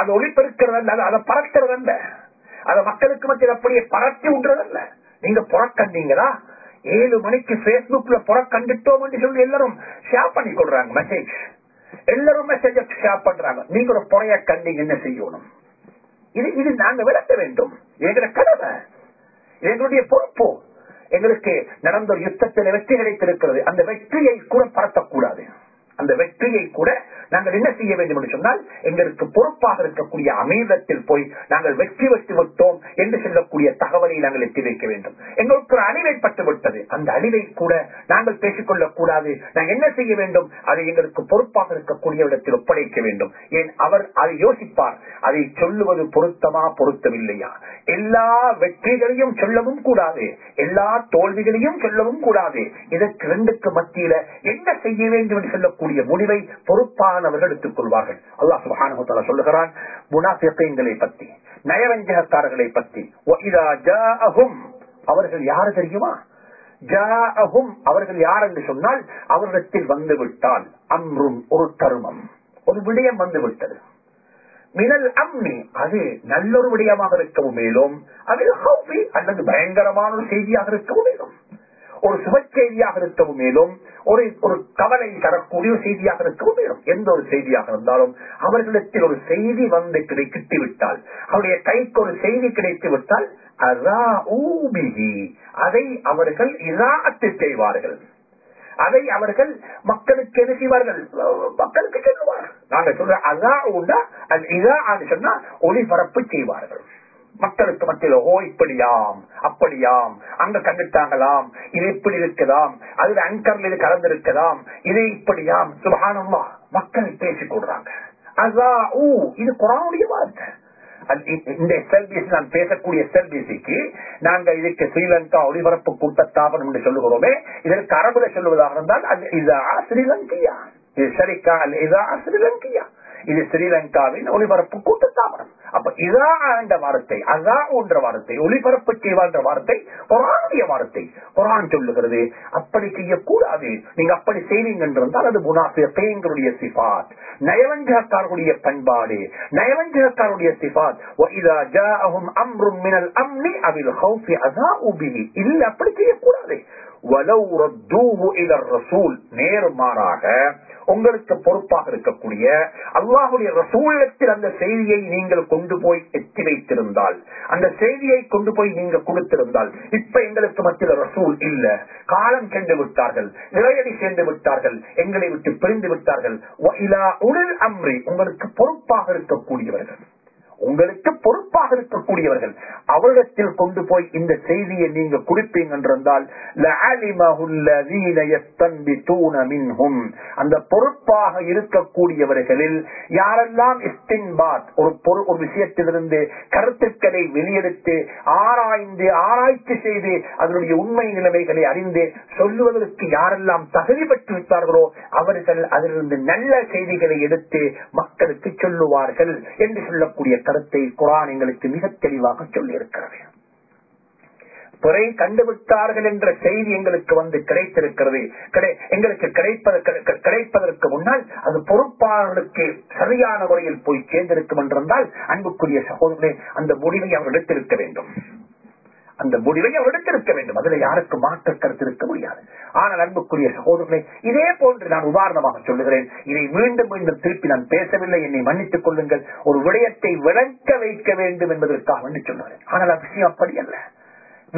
அது ஒளிப்பெருக்கிறது அல்ல அதை பறக்கிறது அல்ல அதை மக்களுக்கு மத்தியில் அப்படியே பறத்தி விடுறதல்ல. நீங்க புறக்கண்டீங்களா ஏழு மணிக்கு பேஸ்புக்ல புறக்கண்டுட்டோம் சொல்லி எல்லாரும் ஷேர் பண்ணி கொள்றாங்க மெசேஜ் எல்லாரும் மெசேஜ் ஷேர் பண்றாங்க. நீங்க ஒரு புறைய கண்டீங்க என்ன செய்யணும்? இது இது நாங்க விளக்க வேண்டும். எங்களை கடமை. எங்களுடைய பொறுப்பு. எங்களுக்கு நடந்த ஒரு யுத்தத்தில் வெற்றி கிடைத்திருக்கிறது. அந்த வெற்றியை கூட பரத்தக்கூடாது அந்த வெற்றியை கூட நாங்கள் என்ன செய்ய வேண்டும் என்று சொன்னால் எங்களுக்கு பொறுப்பாக இருக்கக்கூடிய அமீரத்தில் போய் நாங்கள் வெற்றி வெற்றி விட்டோம் என்று சொல்லக்கூடிய தகவலை நாங்கள் எட்டி வைக்க வேண்டும். எங்களுக்கு ஒரு அழிவை பட்டு விட்டது அந்த அழிவை கூட நாங்கள் பேசிக்கொள்ளக் கூடாது நாங்கள் என்ன செய்ய வேண்டும்? அதை எங்களுக்கு பொறுப்பாக இருக்கக்கூடிய இடத்தில் ஒப்படைக்க வேண்டும். ஏன்? அவர் அதை யோசிப்பார். அதை சொல்லுவது பொருத்தமா பொருத்தமில்லையா? எல்லா வெற்றிகளையும் சொல்லவும் கூடாது. எல்லா தோல்விகளையும் சொல்லவும் கூடாது. இதற்கு ரெண்டுக்கு மத்தியில என்ன செய்ய வேண்டும் என்று சொல்லக்கூடிய எடுக்கக்கூடிய முடிவை பொறுப்பானவர்கள் எடுத்துக் கொள்வார்கள் அல்லாஹ் சுபான சொல்லுகிறான் முனாஃபியங்களை பற்றி நயவஞ்சகக்காரர்களை பற்றி அவர்கள் யாரு தெரியுமா? அவர்கள் யார் என்று சொன்னால் அவரிடத்தில் வந்துவிட்டால் அம்ரும் ஒரு கருமம் ஒரு விடயம் வந்துவிட்டது. மினல் அம்மி அது நல்லொரு விடயமாக இருக்கவும் மேலும் அதில் அல்லது பயங்கரமான ஒரு செய்தியாக இருக்கவும் மேலும். ஒரு சுப செய்தியாக இருக்கவும் மேலும் ஒரு ஒரு கவலை தரக்கூடிய ஒரு செய்தியாக இருக்கவும் மேலும். எந்த ஒரு செய்தியாக இருந்தாலும் அவர்களிடத்தில் ஒரு செய்தி வந்து கிடைக்கிட்டு விட்டால் அவருடைய கைக்கு ஒரு செய்தி கிடைத்து விட்டால் அதை அவர்கள் இராத்து செய்வார்கள். அதை அவர்கள் மக்களுக்கு என்ன செய்வார்கள்? மக்களுக்கு சொல்லுவார்கள் நாங்க சொல்ற அதா உண்டா அது இதா சொன்னா ஒளிபரப்பு செய்வார்கள். மக்களுக்கு மத்தியில் ஓ இப்படியாம் அப்படியாம் அங்க கண்டுட்டாங்களாம் இது இப்படி இருக்கலாம் அதுல அங்கர்ல இது கலந்து இருக்கலாம் இது இப்படியாம். சுபகானம்மா மக்கள் பேசிக் கொள்றாங்க. அதா ஊ இது குரானுடைய வார்த்தை. இந்த எஸ்எல்பிசி நான் பேசக்கூடிய எஸ்எல்பிசிக்கு நாங்க இதுக்கு ஸ்ரீலங்கா ஒளிபரப்பு கூட்டத்தாபனம் என்று சொல்லுகிறோமே இதற்கு அரபுல சொல்லுவதாக இருந்தால் அது இதா ஸ்ரீலங்கியா? இது சரிக்கா அல்ல இதா ஸ்ரீலங்கியா? இது ஸ்ரீலங்காவின் ஒளிபரப்பு கூட்டத்தாபனம். அப்ப இதா என்ற வார்த்தை. அசா என்ற வார்த்தை. ஒளிபரப்பு செய்வான்ற வார்த்தை குரானுடைய வார்த்தை. குரான் சொல்லுகிறது அப்படி செய்யக்கூடாது. நீங்க அப்படி செய்வீங்க என்றால் அது முனாஃபியங்களுடைய சிபாத் நயவஞ்சகக்காரர்களுடைய பண்பாடு. நயவஞ்சகக்காரருடைய சிபாத் அம்ரும் மினல் அம்னி அவில் ஹவுஃபி அசா உபினி இல்லை அப்படி செய்யக்கூடாது. நேர்மாறாக உங்களுக்கு பொறுப்பாக இருக்கக்கூடிய அல்லாஹுடைய ரசூலத்தில் அந்த செய்தியை நீங்கள் கொண்டு போய் எத்தி வைத்திருந்தால் அந்த செய்தியை கொண்டு போய் நீங்க கொடுத்திருந்தால் இப்ப எங்களுக்கு மத்தியில் ரசூல் இல்ல. காலம் சென்று விட்டார்கள் நிறையடி சேர்ந்து விட்டார்கள் எங்களை விட்டு பிரிந்து விட்டார்கள். அம்ரி உங்களுக்கு பொறுப்பாக இருக்கக்கூடியவர்கள். உங்களுக்கு பொறுப்பாக இருக்கக்கூடியவர்கள். அவரிடத்தில் கொண்டு போய் இந்த செய்தியை நீங்க கொடுப்பீங்க அந்த பொறுப்பாக இருக்கக்கூடியவர்களில் யாரெல்லாம் ஒரு ஒரு விஷயத்திலிருந்து கருத்துக்களை வெளியெடுத்து ஆராய்ந்து ஆராய்ச்சி செய்து அதனுடைய உண்மை நிலைமைகளை அறிந்து சொல்லுவதற்கு யாரெல்லாம் தகுதி பெற்றிருப்பார்களோ அவர்கள் அதிலிருந்து நல்ல செய்திகளை எடுத்து மக்களுக்கு சொல்லுவார்கள் என்று சொல்லக்கூடிய கருத்தை குரான் எங்களுக்கு மிக தெளிவாக சொல்லி பிறை கண்டுவிட்டார்கள் என்ற செய்தி எங்களுக்கு வந்து கிடைத்திருக்கிறது. கிடை- எங்களுக்கு கிடைப்பதற்கு கிடைப்பதற்கு முன்னால் அது பொறுப்பாளர்களுக்கு சரியான முறையில் போய் சேர்ந்திருக்கும் என்றிருந்தால் அன்புக்குரிய சகோதரர்களே அந்த முடிவை அவர் எடுத்திருக்க வேண்டும். அந்த முடிவை அவர் எடுத்திருக்க வேண்டும். அதுல யாருக்கும் மாற்ற கருத்து இருக்க முடியாது. ஆனால் அன்புக்குரிய சகோதரர்களே இதே போன்று நான் உதாரணமாக சொல்லுகிறேன். இதை மீண்டும் மீண்டும் திருப்பி நான் பேசவில்லை. என்னை மன்னித்துக் கொள்ளுங்கள். ஒரு விடயத்தை விளக்க வைக்க வேண்டும் என்பதற்காக வேண்டி சொல்லுகிறேன். ஆனால் அவசியம் விஷயம் அப்படி அல்ல.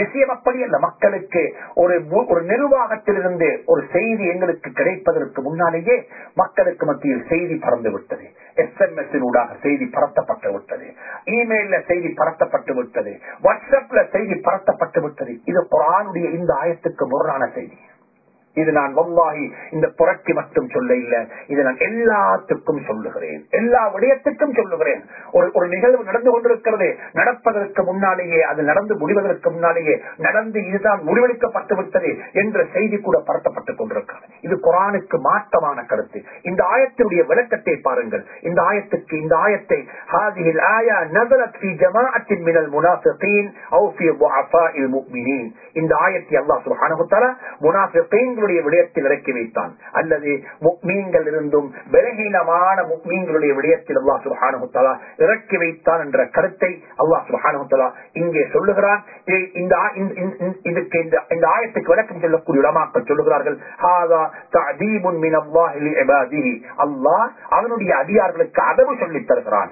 விஷயம் அப்படி அல்ல. மக்களுக்கு ஒரு ஒரு நிர்வாகத்திலிருந்து ஒரு செய்தி எங்களுக்கு கிடைப்பதற்கு முன்னாலேயே மக்களுக்கு மத்தியில் செய்தி பறந்து விட்டது. எஸ் ஊடாக செய்தி பரத்தப்பட்டு விட்டது. இமெயில்ல செய்தி பரத்தப்பட்டு விட்டது. வாட்ஸ்அப்ல செய்தி பரத்தப்பட்டு விட்டது. இது குரானுடைய இந்த ஆயத்துக்கு முரணான செய்தி. இது நான் வல்லாஹி இந்த புறக்கு மட்டும் சொல்ல இல்ல. இது நான் எல்லாத்துக்கும் சொல்லுகிறேன். எல்லா விடயத்துக்கும் சொல்லுகிறேன். ஒரு ஒரு நிகழ்வு நடந்து கொண்டிருக்கிறது. நடப்பதற்கு முன்னாலேயே அது நடந்து முடிவதற்கு முன்னாலேயே நடந்து இதுதான் முடிவெடுக்கப்பட்டு விட்டது என்ற செய்தி கூட பரத்தப்பட்டுக் கொண்டிருக்கிறது. இது குரானுக்கு மாற்றமான கருத்து. இந்த ஆயத்தினுடைய விளக்கத்தை பாருங்கள். இந்த ஆயத்துக்கு இந்த ஆயத்தை இந்த ஆயத்தை அல்லாஹ் சுஹானுத்தால முனாஃபிகளுடைய விடயத்தில் இறக்கி வைத்தான். அல்லது முக்மீன்கள் இருந்தும் விலகீனமான முக்மீன்களுடைய விடயத்தில் அல்லாஹ் சுஹானுத்தாலா இறக்கி வைத்தான் என்ற கருத்தை அல்லாஹ் சுஹானுத்தாலா இங்கே சொல்லுகிறான் இந்த இந்த ஆயத்துக்கு விளக்கம் சொல்லக்கூடிய இடமாக்க சொல்லுகிறார்கள் ஹாதா தஅதீபுன் மினல்லாஹி லிஇபாதிஹி அல்லாஹ் அவனுடைய அடியார்களுக்கு அதவு சொல்லித் தருகிறான்.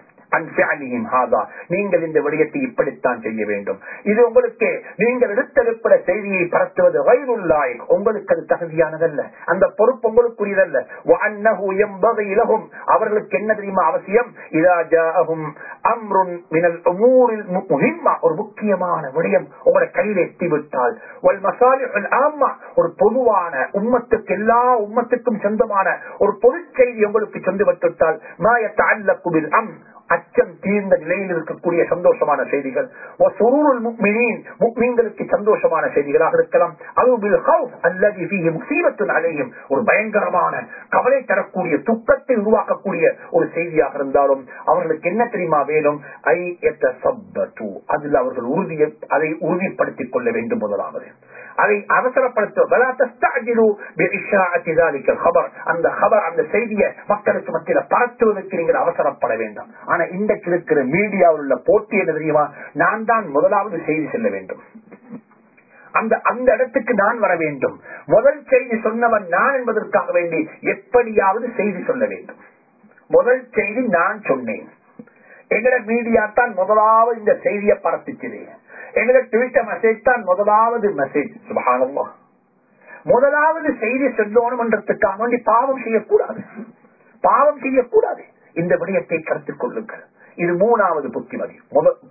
நீங்கள் இந்த விடயத்தை இப்படித்தான் செய்ய வேண்டும். இது உங்களுக்கு நீங்கள் எடுத்தெடுப்பிற செய்தியை பரத்துவது வயதுள்ளாய் உங்களுக்கு அது தகுதியானதல்ல. அந்த பொறுப்பு உங்களுக்குரியதல்ல. இலகும் அவர்களுக்கு என்ன தெரியுமா அவசியம்? இதாஜாகும் அம்ருன் மினல் ஊரில் ஒரு முக்கியமான விடயம் உங்களோட கையில் எட்டிவிட்டால். ஒரு பொதுவான உம்மத்துக்கு எல்லா உம்மத்துக்கும் சொந்தமான ஒரு பொது செய்தி உங்களுக்கு சொந்தப்பட்டுவிட்டால் மாயத்த அல்ல குபில் அம் அச்சம் தீர்ந்த நிலையில் இருக்கக்கூடிய சந்தோஷமான செய்திகள். முக்மீன்களுக்கு சந்தோஷமான செய்திகளாக இருக்கலாம். அலையும் ஒரு பயங்கரமான கவலை தரக்கூடிய துக்கத்தை உருவாக்கக்கூடிய ஒரு செய்தியாக இருந்தாலும் அவர்களுக்கு என்ன தெரியுமா வேணும்? ஐ எத்த சப்து அதில் அவர்கள் உறுதியை அதை உறுதிப்படுத்திக் கொள்ள வேண்டும் முதலாவது. அதை அவசரப்படுத்த அந்த செய்தியை மக்களுக்கு மத்தியில் பரத்துவதற்கு நீங்கள் அவசரப்பட வேண்டாம். ஆனா இன்றைக்கு இருக்கிற மீடியாவில் உள்ள போட்டி என்ன தெரியுமா? நான் தான் முதலாவது செய்தி செல்ல வேண்டும். அந்த அந்த இடத்துக்கு நான் வர வேண்டும். முதல் செய்தி சொன்னவன் நான் என்பதற்காக வேண்டி எப்படியாவது செய்தி சொல்ல வேண்டும். முதல் செய்தி நான் சொன்னேன். எங்கட மீடியா தான் முதலாவது இந்த செய்தியை பரப்பிச்சது. எங்கட ட்விட்டர் மெசேஜ் தான் முதலாவது மெசேஜ் சுபகானம்மா முதலாவது செய்தி சொல்லணும் என்றதுக்காக வேண்டி பாவம் செய்யக்கூடாது. பாவம் செய்யக்கூடாது. இந்த விடயத்தை கருத்தில் கொள்ளுங்கள். இது மூணாவது புத்திமதி.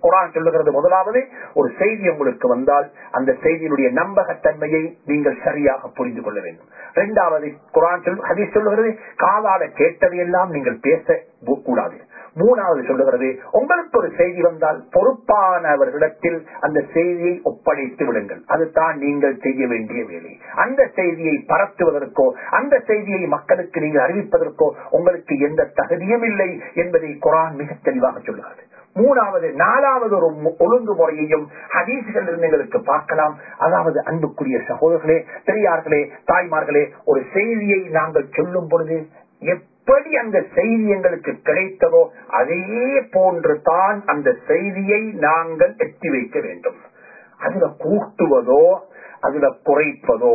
குரான் சொல்லுகிறது முதலாவது ஒரு செய்தி உங்களுக்கு வந்தால் அந்த செய்தியினுடைய நம்பகத்தன்மையை நீங்கள் சரியாக புரிந்து கொள்ள வேண்டும். இரண்டாவது குரான் சொல் ஹதீஸ் சொல்லுகிறது காதால கேட்டதையெல்லாம் நீங்கள் பேச கூடாது. மூணாவது சொல்லுகிறது உங்களுக்கு ஒரு செய்தி வந்தால் பொறுப்பானவர்களிடத்தில் அந்த செய்தியை ஒப்படைத்து விடுங்கள். அதுதான் நீங்கள் செய்ய வேண்டிய வேலை. அந்த செய்தியை பரத்துவதற்கோ அந்த செய்தியை மக்களுக்கு நீங்கள் அறிவிப்பதற்கோ உங்களுக்கு எந்த தகுதியும் இல்லை என்பதை குரான் மிக தெளிவாக சொல்லுகிறது. மூணாவது நாலாவது ஒரு மு- ஒழுங்குமுறையையும் ஹதீசுகள் இருந்து எங்களுக்கு பார்க்கலாம். அதாவது அன்புக்குரிய சகோதரர்களே பெரியார்களே தாய்மார்களே ஒரு செய்தியை நாங்கள் சொல்லும் பொழுது எப்படி அந்த செய்தி எங்களுக்கு கிடைத்ததோ அதே போன்று தான் அந்த செய்தியை நாங்கள் எட்டி வைக்க வேண்டும். அதுல கூட்டுவதோ அதுல குறைப்பதோ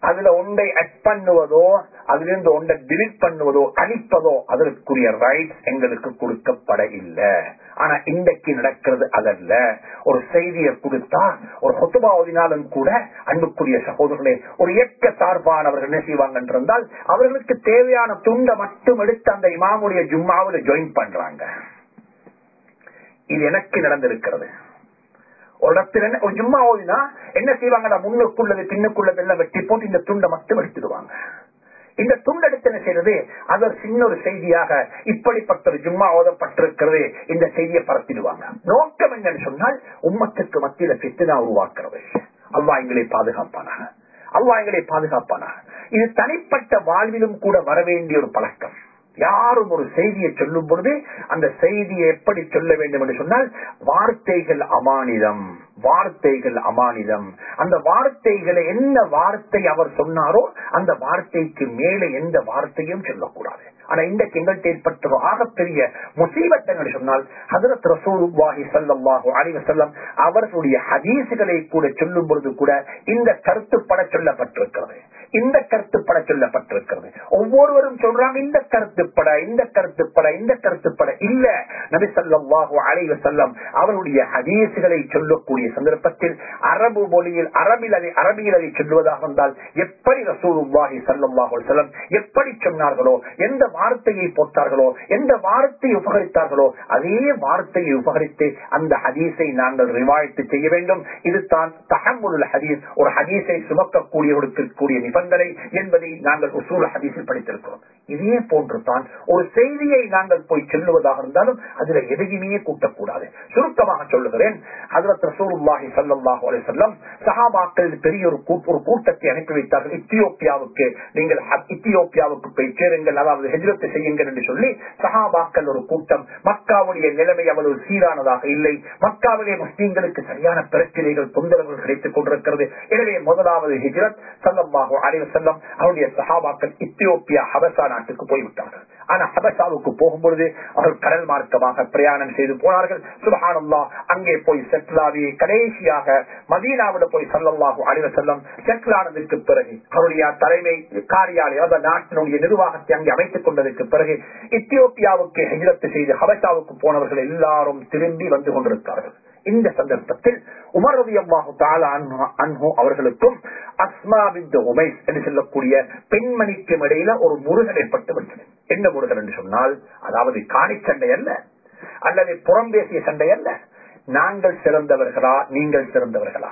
அதுல ஒன்றை அட் பண்ணுவதோ அதிலிருந்து ஒன்றை டிலீட் பண்ணுவதோ அழிப்பதோ அதற்குரிய ரைட்ஸ் எங்களுக்கு கொடுக்கப்பட இல்லை. ஆனா இன்றைக்கு நடக்கிறது அதல்ல. ஒரு செய்தியை கொடுத்தா ஒரு ஹொத்துபா ஓதினாலும் கூட அன்புக்குரிய சகோதரர்களே ஒரு இயக்க சார்பானவர்கள் என்ன செய்வாங்க என்றால் அவர்களுக்கு தேவையான துண்டை மட்டும் எடுத்து அந்த இமாமுடைய ஜும்மாவில் ஜாயின் பண்றாங்க. இது எனக்கு நடந்திருக்கிறது. ஒரு இடத்துல என்ன- ஒரு ஜும்மா ஓதினா என்ன செய்வாங்க முன்னுக்குள்ளது பின்னுக்குள்ளது எல்லாம் வெட்டி போட்டு இந்த துண்டை மட்டும் எடுத்துடுவாங்க. இந்த துண்டெடுத்து என்ன செய்யறது அது சின்ன ஒரு செய்தியாக இப்படிப்பட்ட ஒரு ஜும்மா ஓதப்பட்டிருக்கிறது. இந்த செய்தியை பரப்பிடுவாங்க. நோக்கம் என்னன்னு சொன்னால் உம்மத்துக்கு மத்தியில பித்துனா உருவாக்குறது. அல்லா எங்களை பாதுகாப்பானாக. அல்லா எங்களை பாதுகாப்பானாக. இது தனிப்பட்ட வாழ்விலும் கூட வரவேண்டிய ஒரு பழக்கம். யாரும் ஒரு செய்தியை சொல்லும் பொழுது அந்த செய்தியை எப்படி சொல்ல வேண்டும் என்று சொன்னால் வார்த்தைகள் அமானிதம் வார்த்தைகள் அமானிதம். அந்த வார்த்தைகளை என்ன வார்த்தை அவர் சொன்னாரோ அந்த வார்த்தைக்கு மேலே எந்த வார்த்தையும் சொல்லக்கூடாது. ஆனா இன்றைக்கு எங்கள்கிட்ட ஏற்பட்ட ஆகப்பெரிய முசீபத் என்று சொன்னால் ஹதரத் ரசூலுல்லாஹி ஸல்லல்லாஹு அலைஹி வஸல்லம் அவர்களுடைய ஹதீசுகளை கூட சொல்லும் பொழுது கூட இந்த கருத்துப்பட சொல்லப்பட்டிருக்கிறது. இந்த கருத்துப்பட சொல்லப்பட்டிருக்கிறது. ஒவ்வொருவரும் சொல்றாங்க இந்த கருத்துப்பட இந்த கருத்துப்பட இந்த கருத்துப்பட இல்ல நபி ஸல்லல்லாஹு அலைஹி செல்லம் அவருடைய ஹதீசுகளை சொல்லக்கூடிய சந்தர்ப்பத்தில் அரபு மொழியில் அரபில் அதை அரபியில் அதை சொல்லுவதாக இருந்தால் எப்படி ரசூலுல்லாஹி ஸல்லல்லாஹு அலைஹி செல்லம் எப்படி சொன்னார்களோ எந்த வார்த்தையை போட்டார்களோ எந்த வார்த்தையை உபகரித்தார்களோ அதே வார்த்தையை உபகரித்து அந்த ஹதீஸை நாங்கள் ரிவாழ்த்து செய்ய வேண்டும். இதுதான் தகமுல் ஹதீஸ். ஒரு ஹதீஸை சுமக்கக்கூடியவர்களுக்கு நிபந்தனை என்பதை நாங்கள் உசூல் ஹதீஸில் படித்திருக்கிறோம். இதே போன்று தான் ஒரு செய்தியை நாங்கள் போய் சொல்லுவதாக இருந்தாலும் அதுல எதையுமே கூட்டக்கூடாது. சுருக்கமாக சொல்லுகிறேன். ஹஜரத் ரசூலுல்லாஹி ஸல்லல்லாஹு அலைஹி வஸல்லம் சஹாபாக்கள் பெரிய ஒரு கூட்டத்தை அனுப்பி வைத்தார்கள். இத்தியோப்பியாவுக்கு நீங்கள் இத்தியோப்பியாவுக்கு போய் சேருங்கள். அதாவது ஹெஜ்ரத்து செய்யுங்கள் என்று சொல்லி சஹாபாக்கள் ஒரு கூட்டம். மக்காவுடைய நிலைமை அவ்வளவு சீரானதாக இல்லை. மக்காவிலே முஸ்லீம்களுக்கு சரியான பிரச்சனைகள் தொந்தரவுகள் கிடைத்துக் கொண்டிருக்கிறது. எனவே முதலாவது ஹிஜ்ரத் சல்லல்லாஹு அலைஹி செல்லம் அவருடைய சஹாபாக்கள் இத்தியோப்பியா ஹபசா நாட்டுக்கு போய்விட்டார்கள். ஆனா ஹபசாவுக்கு போகும்பொழுது அவர்கள் கடல் மார்க்கமாக பிரயாணம் செய்து போனார்கள். சுபஹானல்லா அங்கே போய் செட்டிலாவி கடைசியாக மதீனாவிட போய் சல்லல்லாஹு அலைஹி செல்லம் செட்டில் பிறகு அவருடைய தலைமை காரியாலயம் அந்த நாட்டினுடைய நிர்வாகத்தை அங்கே அமைத்துக் கொண்டதற்கு பிறகு இத்தியோப்பியாவுக்கு ஹிஜரத்து செய்து ஹபசாவுக்கு போனவர்கள் எல்லாரும் திரும்பி வந்து கொண்டிருக்கிறார்கள் இந்த சந்தர்ப்பத்தில் உமர் ரவி அம்மாஹு அன்ஹு அவர்களுக்கும் அஸ்மா பின் உமைஸ் என்று சொல்லக்கூடிய பெண்மணிக்கும் இடையில ஒரு முருகன் ஏற்பட்டு விட்டது என்ன முருகன் என்று சொன்னால் அதாவது காணி சண்டை அல்ல அல்லது புறம் பேசிய சண்டை அல்ல நாங்கள் சிறந்தவர்களா? நீங்கள் சிறந்தவர்களா?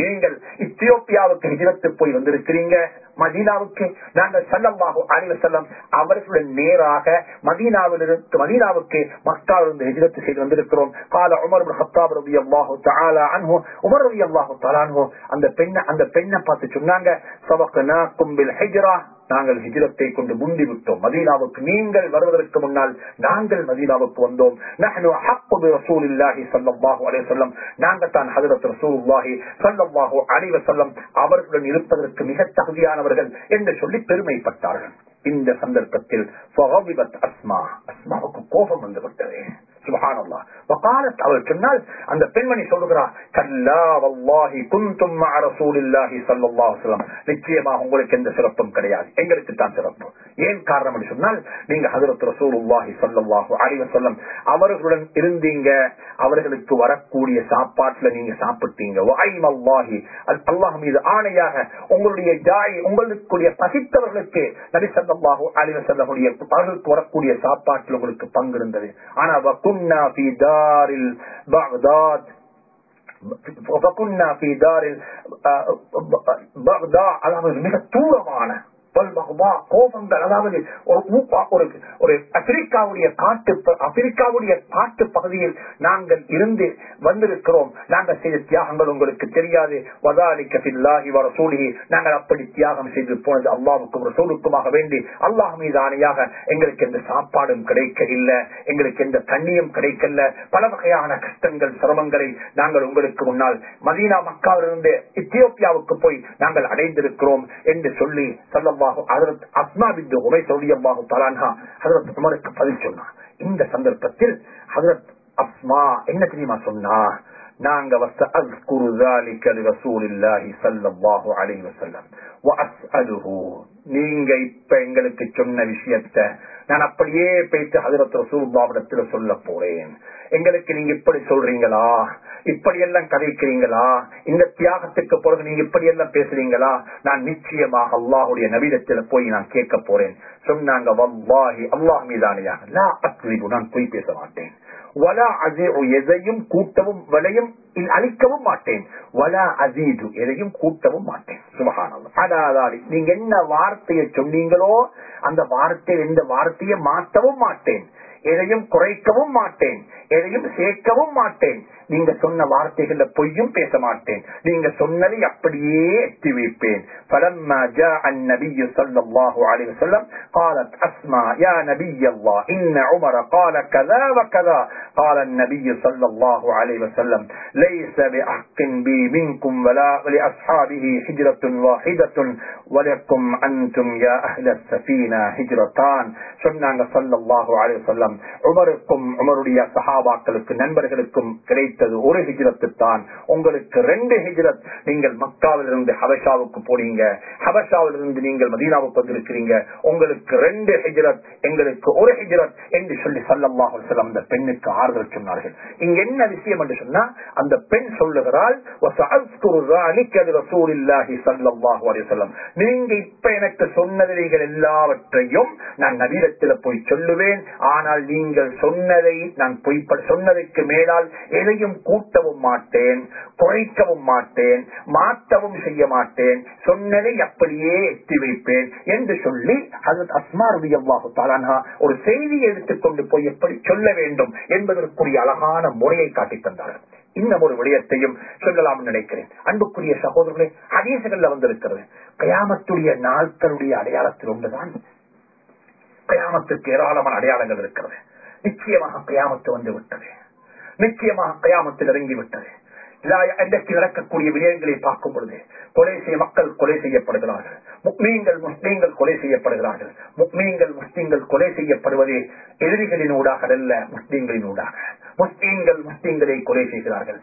நீங்கள் இத்தியோப்பியாவுக்கு ஹிஜரத்து போய் வந்திருக்கிறீங்க? மதீனாவுக்கு? நாங்கள் சல்லல்லாஹு அறிவு செல்லம் அவர்களுடன் நேராக மதீனாவிலிருந்து மதீனாவுக்கு மக்காவிலிருந்து ஹிஜரத்து செய்து வந்திருக்கிறோம். கால உமர் இப்னு ஹத்தாப் ரலியல்லாஹு தஆலா அன்ஹு உமர் ரலியல்லாஹு தஆலா அந்த பெண்ணை அந்த பெண்ணை பார்த்து சொன்னாங்க சபக்னாக்கும் கும்பில் ஹிஜ்ரா. நாங்கள் ஹிஜிரத்தை கொண்டு முந்தி விட்டோம் மதீனாவுக்கு நீங்கள் வருவதற்கு முன்னால் நாங்கள் மதீனாவுக்கு வந்தோம். நாங்கள் தான் ஹஜ்ரத் ரசூலுல்லாஹி ஸல்லல்லாஹு அலைஹி வஸல்லம் அவர்களுடன் இருப்பதற்கு மிக தகுதியானவர்கள் என்று சொல்லி பெருமைப்பட்டார்கள். இந்த சந்தர்ப்பத்தில் அஸ்மா. அஸ்மாவுக்கு கோபம் வந்து வகாலத் அவள் சொன்னால் அந்த பெண்மணி சொல்லுகிறார் கல்லா வல்லாஹி குந்தும் மஅ ரசூலில்லாஹி ஸல்லல்லாஹு அலைஹி நிச்சயமாக உங்களுக்கு எந்த சிறப்பும் கிடையாது. எங்களுக்கு தான் சிறப்பு. ஏன் காரணம் என்று சொன்னால் நீங்க ஹஜரத் ரசூலுல்லாஹி ஸல்லல்லாஹு அலைஹி வஸல்லம் அவர்களுடன் இருந்தீங்க அவர்களுக்கு வரக்கூடிய சாப்பாட்டுல நீங்க சாப்பிட்டீங்க. வஐம் அல்லாஹ் மீது ஆணையாக உங்களுடைய ஜாய் உங்களுக்கு பசித்தவர்களுக்கு நபி ஸல்லல்லாஹு அலைஹி வஸல்லம் அவர்களுக்கு வரக்கூடிய சாப்பாட்டில் உங்களுக்கு பங்கு இருந்தது. ஆனா فكنا في دار بغداد فكنا في دار آه، آه، آه، بغداد. على مثل التورة معنا. அதாவது ஒரு ஒரு ஒரு காட்டு ஆப்பிரிக்காவுடைய காட்டு பகுதியில் நாங்கள் இருந்து வந்திருக்கிறோம். நாங்கள் செய்த தியாகங்கள் உங்களுக்கு தெரியாது. நாங்கள் அப்படி தியாகம் செய்து போனது அல்லாவுக்கும் ரசூலுக்குமாக வேண்டி அல்லாஹ் மீது ஆணையாக எங்களுக்கு எந்த சாப்பாடும் கிடைக்கவில்லை. எங்களுக்கு எந்த தண்ணியும் கிடைக்கல. பல வகையான கஷ்டங்கள் சிரமங்களை நாங்கள் உங்களுக்கு முன்னால் மதீனா மக்காவிலிருந்து இத்தியோப்பியாவுக்கு போய் நாங்கள் அடைந்திருக்கிறோம் என்று சொல்லி الله حضرت أسماء بنت غميس رضي الله تعالى عنها. حضرت عمر قتل جنة இந்த சந்தர்ப்பத்தில் ஹசரத் அஸ்மா என்ன தெரியுமா சொன்னார் நாங்க வச அஸ்குரு ذلك لرسول الله صلى الله عليه وسلم. واسالهم நீங்க இப்ப எங்களுக்கு சொன்ன விஷயத்த நான் அப்படியே பேச்சு ஹதரத் ரசூல்லாவிடத்துல சொல்ல போறேன். எங்களுக்கு நீங்க இப்படி சொல்றீங்களா? இப்படி எல்லாம் கதைக்கிறீங்களா? இந்த தியாகத்துக்கு பிறகு நீங்க இப்படி எல்லாம் பேசுறீங்களா? நான் நிச்சயமாக அல்லாஹுடைய நவீனத்துல போய் நான் கேட்க போறேன். சொன்னாங்க வல்லாஹி அல்லாஹ் மீதானியாக நான் பொய் பேச மாட்டேன். வலா எதையும் கூட்டவும் விலையும் அழிக்கவும் மாட்டேன் வலா அசீது எதையும் கூட்டவும் மாட்டேன் சுபகானல்லாம் நீங்க என்ன வார்த்தையை சொன்னீங்களோ அந்த வார்த்தையில் எந்த வார்த்தையை மாற்றவும் மாட்டேன். எதையும் குறைக்கவும் மாட்டேன். எதையும் சேர்க்கவும் மாட்டேன். நீங்க சொன்ன வார்த்தைகள்ல பொய்யும் பேச மாட்டேன் நீங்க சொன்னதை அப்படியே எட்டி வைப்பேன் فلما جاء النبي صلى الله عليه وسلم قالت أسماء يا نبي الله إن عمر قال كذا وكذا قال النبي صلى الله عليه وسلم ليس بحق بي منكم ولا لأصحابه حجرة واحدة ولكم أنتم يا أهل السفينة هجرتان சொன்னாங்க சல்லல்லாஹு அலைஹி வஸல்லம் வசல்லம் உமருக்கும் உமருடைய சஹாபாக்களுக்கு நண்பர்களுக்கும் கிடைத்தது ஒரு ஹிஜ்ரத்துத்தான் உங்களுக்கு ரெண்டு ஹிஜ்ரத் நீங்கள் மக்காவிலிருந்து ஹபஷாவுக்கு போனீங்க. ஹபஷாவிலிருந்து நீங்கள் மதீனாவுக்கு வந்திருக்கிறீங்க. உங்களுக்கு ரெண்டு ஹிஜ்ரத் எங்களுக்கு ஒரு ஹிஜ்ரத் என்று சொல்லி சல்லம்மாக அந்த பெண்ணுக்கு ஆறுதல் சொன்னார்கள். இங்க என்ன விஷயம் என்று சொன்னா அந்த பெண் சொல்லுகிறாள் நீங்க இப்ப எனக்கு சொன்னவைகள் எல்லாவற்றையும் நான் நவீனத்தில் போய் சொல்லுவேன். ஆனால் நீங்கள் சொன்னதை நான் பொய் சொன்னதைக்கு மேலால் எதையும் எதையும் கூட்டவும் மாட்டேன் குறைக்கவும் மாட்டேன் மாற்றவும் செய்ய மாட்டேன் சொன்னதை அப்படியே எட்டி வைப்பேன் என்று சொல்லி ஹசரத் அஸ்மாருடைய ஒரு செய்தியை எடுத்துக்கொண்டு போய் எப்படி சொல்ல வேண்டும் என்பதற்குரிய அழகான முறையை காட்டித் தந்தார்கள் இன்னும் ஒரு விடயத்தையும் சொல்லலாம் நினைக்கிறேன். அன்புக்குரிய சகோதரர்களே அதேசங்கள்ல வந்திருக்கிறது. கயாமத்துடைய நாட்களுடைய அடையாளத்தில் ஒன்றுதான். கயாமத்துக்கு ஏராளமான அடையாளங்கள் இருக்கிறது. நிச்சயமாக கயாமத்து வந்து விட்டது. நிச்சயமாக கயாமத்தில் இறங்கிவிட்டது. இன்றைக்கு நடக்கக்கூடிய விடயங்களை பார்க்கும் பொழுது கொலை செய்ய மக்கள் கொலை செய்யப்படுகிறார்கள் முக்மீன்கள் முஸ்லீம்கள் கொலை செய்யப்படுகிறார்கள் முக்மீன்கள் முஸ்லீம்கள் கொலை செய்யப்படுவதே எதிரிகளின் ஊடாக அல்ல முஸ்லீம்களின் ஊடாக முஸ்லீம்கள் முஸ்லீம்களை கொலை செய்கிறார்கள்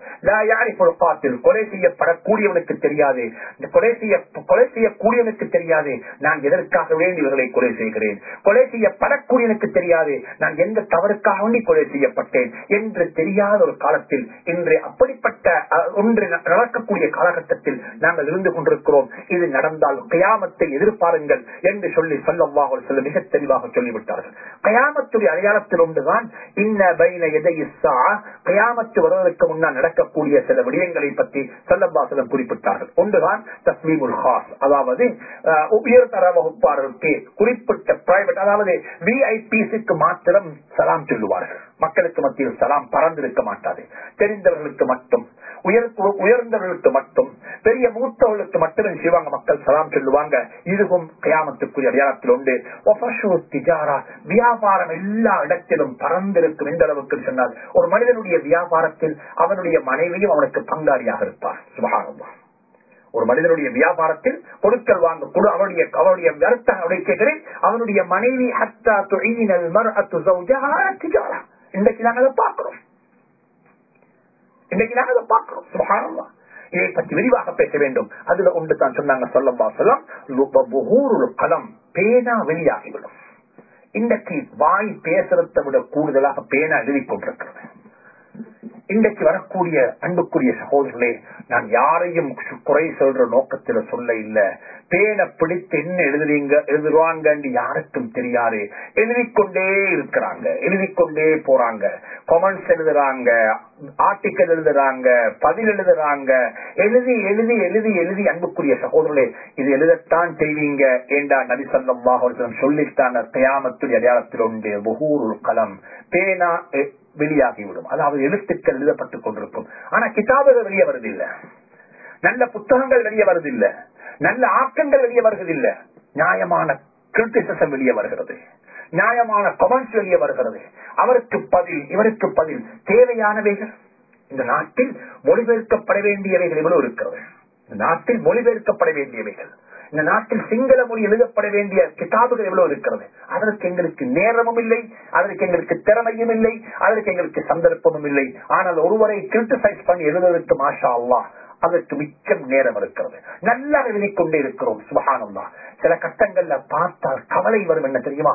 கொலை செய்யப்படக்கூடியவனுக்கு தெரியாது கொலை செய்ய கொலை செய்யக்கூடியவனுக்கு தெரியாது நான் எதற்காக வேண்டி இவர்களை கொலை செய்கிறேன் கொலை செய்யப்படக்கூடியவனுக்கு தெரியாது நான் எந்த தவறுக்காக வேண்டி கொலை செய்யப்பட்டேன் என்று தெரியாத ஒரு காலத்தில் இன்று அப்படிப்பட்ட ஒன்று நடக்கக்கூடிய காலகட்டத்தில் நாங்கள் இருந்து கொண்டிருக்கிறோம். இது நடந்தால் கயாமத்தை எதிர்பாருங்கள் என்று சொல்லி சொல்லவாக சொல்ல மிக தெளிவாக சொல்லிவிட்டார்கள். கயாமத்துடைய அடையாளத்தில் ஒன்றுதான் இன்ன பைன எதை கயாமத்து வருவதற்கு முன்னால் நடக்கக்கூடிய சில விடயங்களை பற்றி சொல்லவாசலம் குறிப்பிட்டார்கள். ஒன்றுதான் தஸ்மீமுல் ஹாஸ் அதாவது உயர்தர வகுப்பாளருக்கு குறிப்பிட்ட பிரைவேட் அதாவது விஐபிசிக்கு மாத்திரம் சலாம் சொல்லுவார்கள். மக்களுக்கு மத்தியில் சலாம் பறந்திருக்க மாட்டாது. தெரிந்தவர்களுக்கு மட்டும் உயர்ந்தவர்களுக்கு மட்டும் பெரிய மூத்தவர்களுக்கு மட்டுமே செய்வாங்க மக்கள் சலாம் சொல்லுவாங்க. இதுவும் கயாமத்துக்குரிய அடையாளத்தில் உண்டு. திஜாரா வியாபாரம் எல்லா இடத்திலும் பறந்திருக்கும் எந்த அளவுக்கு சொன்னால் ஒரு மனிதனுடைய வியாபாரத்தில் அவனுடைய மனைவியும் அவனுக்கு பங்காளியாக இருப்பார். சுபகாரமா ஒரு மனிதனுடைய வியாபாரத்தில் பொருட்கள் வாங்க கூட அவனுடைய அவனுடைய வருத்தம் கேட்கிறேன் அவனுடைய மனைவி ஹத்தா துயினல் மர் அத்து திஜாரா. இன்றைக்கு நாங்க அதை பார்க்கிறோம். இன்னைக்கு நாங்க அதை பார்க்கிறோம். சுகாரமா இதை பற்றி விரிவாக பேச வேண்டும். அதுல ஒன்று தான் சொன்னாங்க சொல்லம்பா சொல்லம் கலம் பேனா வெளியாகிவிடும். இன்றைக்கு வாய் பேசுறதை விட கூடுதலாக பேனா எழுதி கொண்டிருக்கிறது இன்றைக்கு வரக்கூடிய அன்புக்குரிய சகோதரர்களே நான் யாரையும் குறை சொல்ற நோக்கத்துல சொல்ல இல்ல. பேனை பிடித்து என்ன எழுதுறீங்க எழுதுவாங்க யாருக்கும் தெரியாது. எழுதிக்கொண்டே இருக்கிறாங்க எழுதிக்கொண்டே போறாங்க. கொமெண்ட்ஸ் எழுதுறாங்க ஆர்டிக்கல் எழுதுறாங்க பதில் எழுதுறாங்க. எழுதி எழுதி எழுதி எழுதி அன்புக்குரிய சகோதரர்களே இது எழுதத்தான் செய்வீங்க ஏண்டா நபி சொல்லம் சொல்லிட்டாங்க. கயாமத்துடைய அடையாளத்தில் உண்டு ஒவ்வொரு களம் பேனா வெளியாகிவிடும். அதாவது எழுத்துக்கள் எழுதப்பட்டுக் கொண்டிருக்கும். ஆனா கிதாபுகள் வெளியே வருதில்லை. நல்ல புத்தகங்கள் வெளியே வருதில்லை. நல்ல ஆக்கங்கள் வெளியே வருவதில்லை. நியாயமான கிரிட்டிசிசம் வெளியே வருகிறது. நியாயமான கமெண்ட்ஸ் வெளியே வருகிறது. அவருக்கு பதில் இவருக்கு பதில் தேவையானவைகள். இந்த நாட்டில் மொழிபெயர்க்கப்பட வேண்டியவைகள் இவ்வளவு இருக்கிறது. இந்த நாட்டில் மொழிபெயர்க்கப்பட வேண்டியவைகள். இந்த நாட்டில் சிங்கள மொழி எழுதப்பட வேண்டிய கிதாபுகள் எவ்வளவு இருக்கிறது? அதற்கு எங்களுக்கு நேரமும் இல்லை அதற்கு எங்களுக்கு திறமையும் இல்லை அதற்கு எங்களுக்கு சந்தர்ப்பமும் இல்லை. ஆனால் ஒருவரை கிரிட்டிசைஸ் பண்ணி எழுதுவதற்கு மாஷா அல்லா அதற்கு மிக்க நேரம் இருக்கிறது. நல்லா எழுதி கொண்டே இருக்கிறோம் தான் சில கட்டங்கள்ல பார்த்தால் கவலை வரும் என்ன தெரியுமா?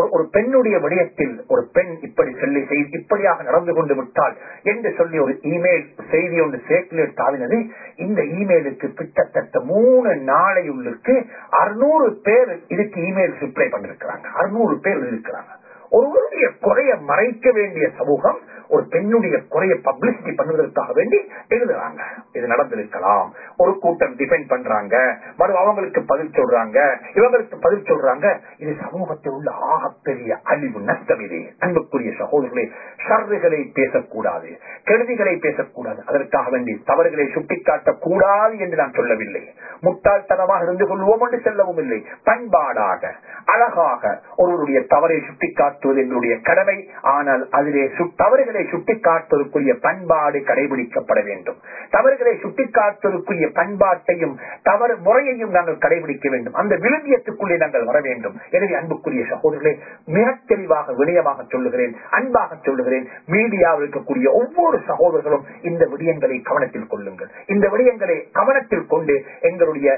ஒரு பெண்ணுடைய விடயத்தில் ஒரு பெண் இப்படி சொல்லி இப்படியாக நடந்து கொண்டு விட்டால் என்று சொல்லி ஒரு இமெயில் செய்தி ஒன்று சேர்க்குலேட் ஆகினது இந்த இமெயிலுக்கு கிட்டத்தட்ட மூணு நாளையுள்ளுக்கு அறுநூறு பேர் இதுக்கு இமெயில் ரிப்ளை பண்ணிருக்கிறாங்க. அறுநூறு பேர் இருக்கிறாங்க. ஒருவருடைய குறைய மறைக்க வேண்டிய சமூகம் ஒரு பெண்ணுடைய குறைய பப்ளிசிட்டி பண்ணுவதற்காக வேண்டி எழுதுறாங்க. இது நடந்திருக்கலாம். ஒரு கூட்டம் டிஃபைன் பண்றாங்க. மறு அவங்களுக்கு பதில் சொல்றாங்க. இவங்களுக்கு பதில் சொல்றாங்க. இது சமூகத்தில் உள்ள ஆகப்பெரிய அழிவு நஷ்டம் இது. அன்புக்குரிய சகோதரர்களே சர்வுகளை பேசக்கூடாது. கெடுதிகளை பேசக்கூடாது. அதற்காக வேண்டி தவறுகளை சுட்டிக்காட்டக் கூடாது என்று நான் சொல்லவில்லை. முட்டாள்தனமாக இருந்து கொள்வோம் என்று செல்லவும் இல்லை. பண்பாடாக அழகாக ஒருவருடைய தவறை சுட்டிக்காட்டுவது எங்களுடைய கடமை. ஆனால் அதிலே தவறுகளை தவறுகளை சுட்டிக்காட்டுவதற்குரிய பண்பாடு கடைபிடிக்கப்பட வேண்டும். தவறுகளை சுட்டிக்காட்டுவதற்குரிய பண்பாட்டையும் தவறு முறையையும் நாங்கள் கடைபிடிக்க வேண்டும். அந்த விழுந்தியத்துக்குள்ளே நாங்கள் வர வேண்டும். எனவே அன்புக்குரிய சகோதரர்களே மிக தெளிவாக வினயமாக சொல்லுகிறேன் அன்பாக சொல்லுகிறேன். மீடியாவில் இருக்கக்கூடிய ஒவ்வொரு சகோதரர்களும் இந்த விடயங்களை கவனத்தில் கொள்ளுங்கள். இந்த விடயங்களை கவனத்தில் கொண்டு எங்களுடைய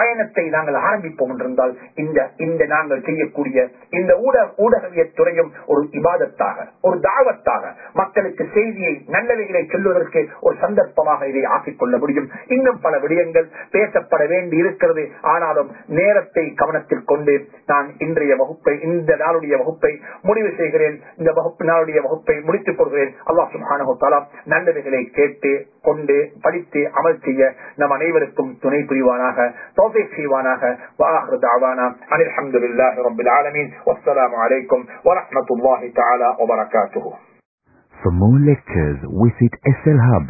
பயணத்தை நாங்கள் ஆரம்பிப்போம் என்றிருந்தால் இந்த இந்த நாங்கள் செய்யக்கூடிய இந்த ஊடக ஊடகவியல் துறையும் ஒரு இபாதத்தாக ஒரு தாவத்தாக மக்களுக்கு செய்தியை நல்லவைகளை சொல்வதற்கு ஒரு சந்தர்ப்பமாக இதை ஆக்கிக் கொள்ள முடியும். இன்னும் பல விடயங்கள் பேசப்பட வேண்டி இருக்கிறது. ஆனாலும் நேரத்தை கவனத்தில் கொண்டு நான் இன்றைய வகுப்பை இந்த நாளுடைய வகுப்பை முடிவு செய்கிறேன். இந்த வகுப்பு நாளுடைய வகுப்பை முடித்துக் கொள்கிறேன். அல்லாஹ் சுப்ஹானஹு நல்லவைகளை கேட்டு கொண்டு படித்து அமல் செய்ய நம் அனைவருக்கும் துணை புரிவானாக தோசை செய்வானாக. வாஹிரு தஅவானா அனில் ஹம்துலில்லாஹி ரப்பில் ஆலமீன். வஸ்ஸலாமு அலைக்கும் வரமத்துல்லாஹி தாலா வபரகாத்துஹூ. For more lectures, visit slhub